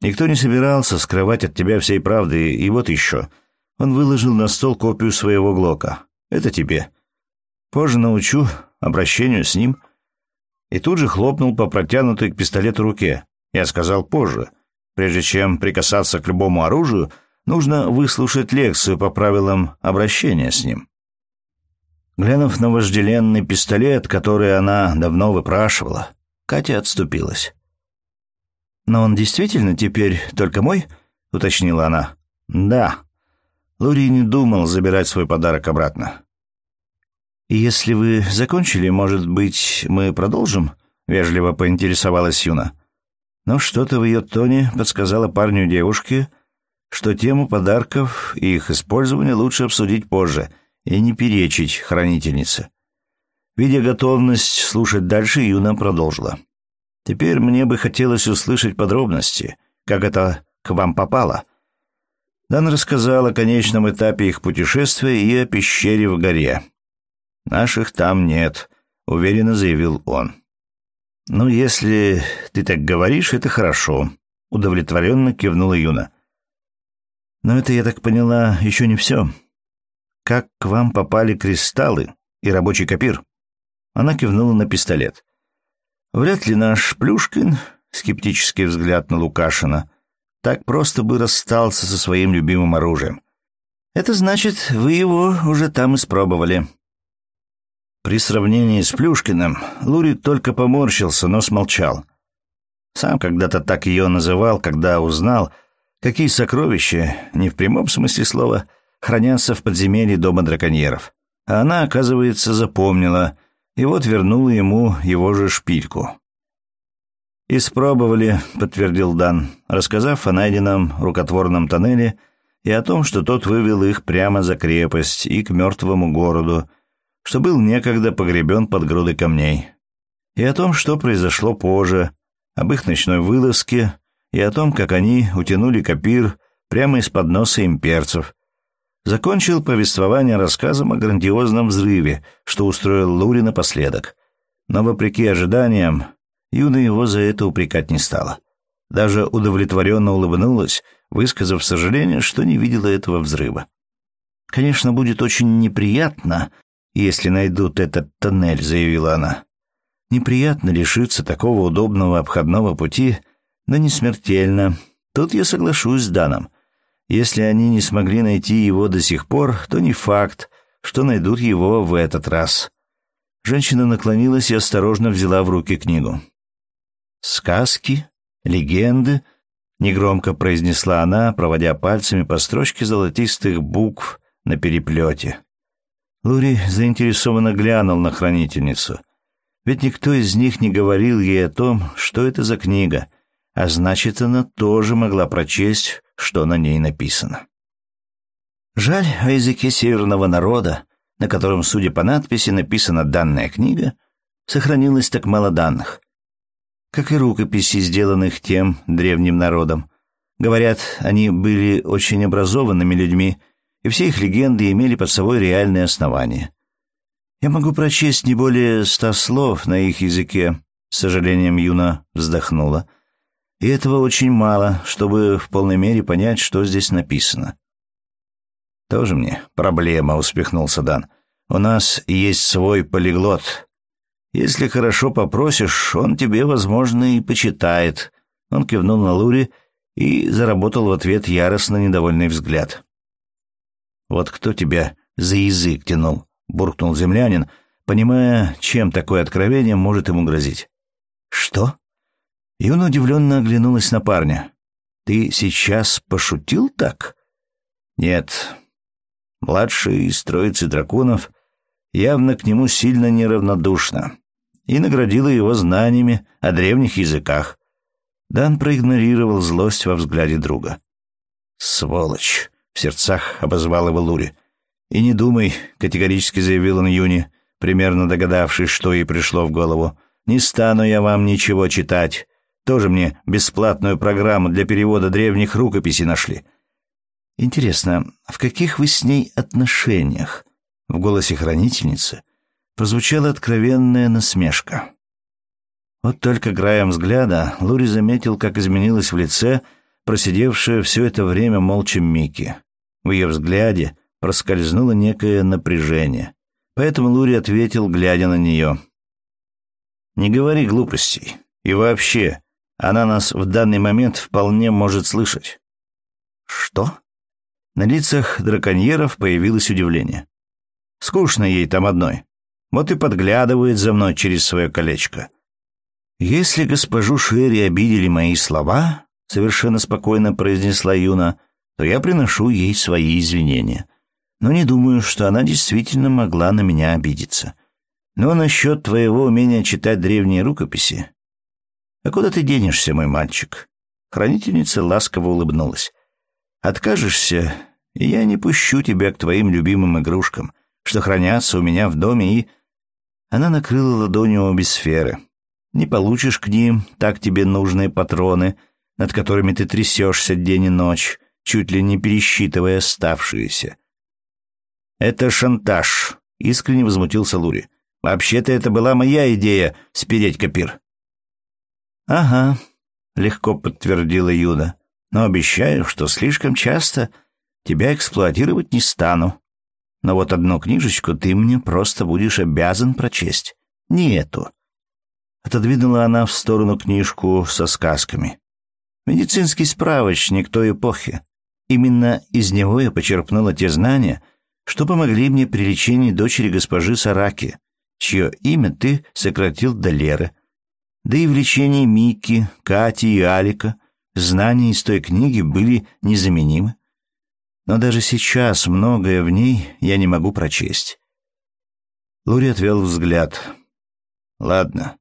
«Никто не собирался скрывать от тебя всей правды, и вот еще». Он выложил на стол копию своего Глока. «Это тебе. Позже научу обращению с ним». И тут же хлопнул по протянутой к пистолету руке. Я сказал позже. Прежде чем прикасаться к любому оружию, нужно выслушать лекцию по правилам обращения с ним. Глянув на вожделенный пистолет, который она давно выпрашивала, Катя отступилась. «Но он действительно теперь только мой?» — уточнила она. «Да», Лури не думал забирать свой подарок обратно. «Если вы закончили, может быть, мы продолжим?» — вежливо поинтересовалась Юна. Но что-то в ее тоне подсказало парню девушке, что тему подарков и их использование лучше обсудить позже и не перечить хранительнице. Видя готовность слушать дальше, Юна продолжила. «Теперь мне бы хотелось услышать подробности, как это к вам попало». Дан рассказал о конечном этапе их путешествия и о пещере в горе. «Наших там нет», — уверенно заявил он. «Ну, если ты так говоришь, это хорошо», — удовлетворенно кивнула Юна. «Но это, я так поняла, еще не все. Как к вам попали кристаллы и рабочий копир?» Она кивнула на пистолет. «Вряд ли наш Плюшкин», — скептический взгляд на Лукашина, — так просто бы расстался со своим любимым оружием. Это значит, вы его уже там испробовали. При сравнении с Плюшкиным Лури только поморщился, но смолчал. Сам когда-то так ее называл, когда узнал, какие сокровища, не в прямом смысле слова, хранятся в подземелье дома драконьеров. А она, оказывается, запомнила, и вот вернула ему его же шпильку. «Испробовали», — подтвердил Дан, рассказав о найденном рукотворном тоннеле и о том, что тот вывел их прямо за крепость и к мертвому городу, что был некогда погребен под грудой камней, и о том, что произошло позже, об их ночной вылазке и о том, как они утянули копир прямо из-под носа имперцев. Закончил повествование рассказом о грандиозном взрыве, что устроил Лури напоследок. Но, вопреки ожиданиям, Юна его за это упрекать не стала. Даже удовлетворенно улыбнулась, высказав сожаление, что не видела этого взрыва. «Конечно, будет очень неприятно, если найдут этот тоннель», — заявила она. «Неприятно лишиться такого удобного обходного пути, но не смертельно. Тут я соглашусь с Даном. Если они не смогли найти его до сих пор, то не факт, что найдут его в этот раз». Женщина наклонилась и осторожно взяла в руки книгу. «Сказки? Легенды?» — негромко произнесла она, проводя пальцами по строчке золотистых букв на переплете. Лури заинтересованно глянул на хранительницу. Ведь никто из них не говорил ей о том, что это за книга, а значит, она тоже могла прочесть, что на ней написано. Жаль, о языке северного народа, на котором, судя по надписи, написана данная книга, сохранилось так мало данных. Как и рукописи, сделанных тем древним народом. Говорят, они были очень образованными людьми, и все их легенды имели под собой реальные основания. Я могу прочесть не более ста слов на их языке, с сожалением Юна вздохнула. И этого очень мало, чтобы в полной мере понять, что здесь написано. «Тоже мне проблема», — успехнулся Дан. «У нас есть свой полиглот. Если хорошо попросишь, он тебе, возможно, и почитает». Он кивнул на Лури и заработал в ответ яростно недовольный взгляд. «Вот кто тебя за язык тянул?» — буркнул землянин, понимая, чем такое откровение может ему грозить. «Что?» Юна удивленно оглянулась на парня. «Ты сейчас пошутил так?» «Нет». Младший из троицы драконов явно к нему сильно неравнодушна и наградила его знаниями о древних языках. Дан проигнорировал злость во взгляде друга. «Сволочь!» В сердцах обозвал его Лури. «И не думай», — категорически заявил он Юни, примерно догадавшись, что ей пришло в голову. «Не стану я вам ничего читать. Тоже мне бесплатную программу для перевода древних рукописей нашли». «Интересно, в каких вы с ней отношениях?» В голосе хранительницы прозвучала откровенная насмешка. Вот только краем взгляда Лури заметил, как изменилось в лице просидевшая все это время молча Микки. В ее взгляде проскользнуло некое напряжение. Поэтому Лури ответил, глядя на нее. «Не говори глупостей. И вообще, она нас в данный момент вполне может слышать». «Что?» На лицах драконьеров появилось удивление. «Скучно ей там одной. Вот и подглядывает за мной через свое колечко. Если госпожу Шерри обидели мои слова, — совершенно спокойно произнесла Юна, то я приношу ей свои извинения. Но не думаю, что она действительно могла на меня обидеться. Но насчет твоего умения читать древние рукописи... А куда ты денешься, мой мальчик? Хранительница ласково улыбнулась. Откажешься, и я не пущу тебя к твоим любимым игрушкам, что хранятся у меня в доме, и... Она накрыла ладонью обе сферы. Не получишь к ним так тебе нужные патроны, над которыми ты трясешься день и ночь, чуть ли не пересчитывая оставшиеся. «Это шантаж», — искренне возмутился Лури. «Вообще-то это была моя идея — спереть копир». «Ага», — легко подтвердила Юда. «Но обещаю, что слишком часто тебя эксплуатировать не стану. Но вот одну книжечку ты мне просто будешь обязан прочесть. Не эту». Отодвинула она в сторону книжку со сказками. «Медицинский справочник той эпохи. Именно из него я почерпнула те знания, что помогли мне при лечении дочери госпожи Сараки, чье имя ты сократил до Леры. Да и в лечении Мики, Кати и Алика знания из той книги были незаменимы. Но даже сейчас многое в ней я не могу прочесть. Лури отвел взгляд. «Ладно.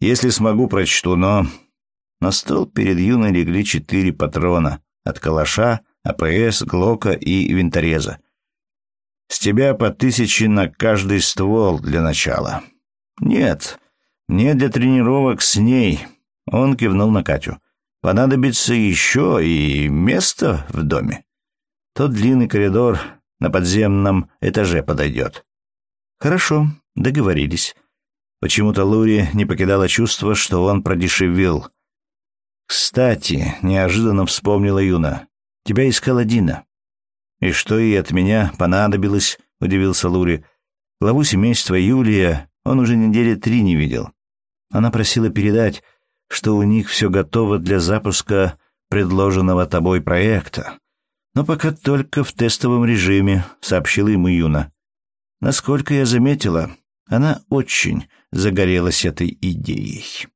Если смогу, прочту, но...» На стол перед юной легли четыре патрона от калаша, АПС, Глока и винтореза. С тебя по тысяче на каждый ствол для начала. Нет, мне для тренировок с ней. Он кивнул на Катю. Понадобится еще и место в доме. Тот длинный коридор на подземном этаже подойдет. Хорошо, договорились. Почему-то Лури не покидало чувство, что он продешевил — «Кстати», — неожиданно вспомнила Юна, — «тебя искала Дина». «И что ей от меня понадобилось?» — удивился Лури. Главу семейства Юлия он уже недели три не видел. Она просила передать, что у них все готово для запуска предложенного тобой проекта. Но пока только в тестовом режиме, сообщила ему Юна. Насколько я заметила, она очень загорелась этой идеей.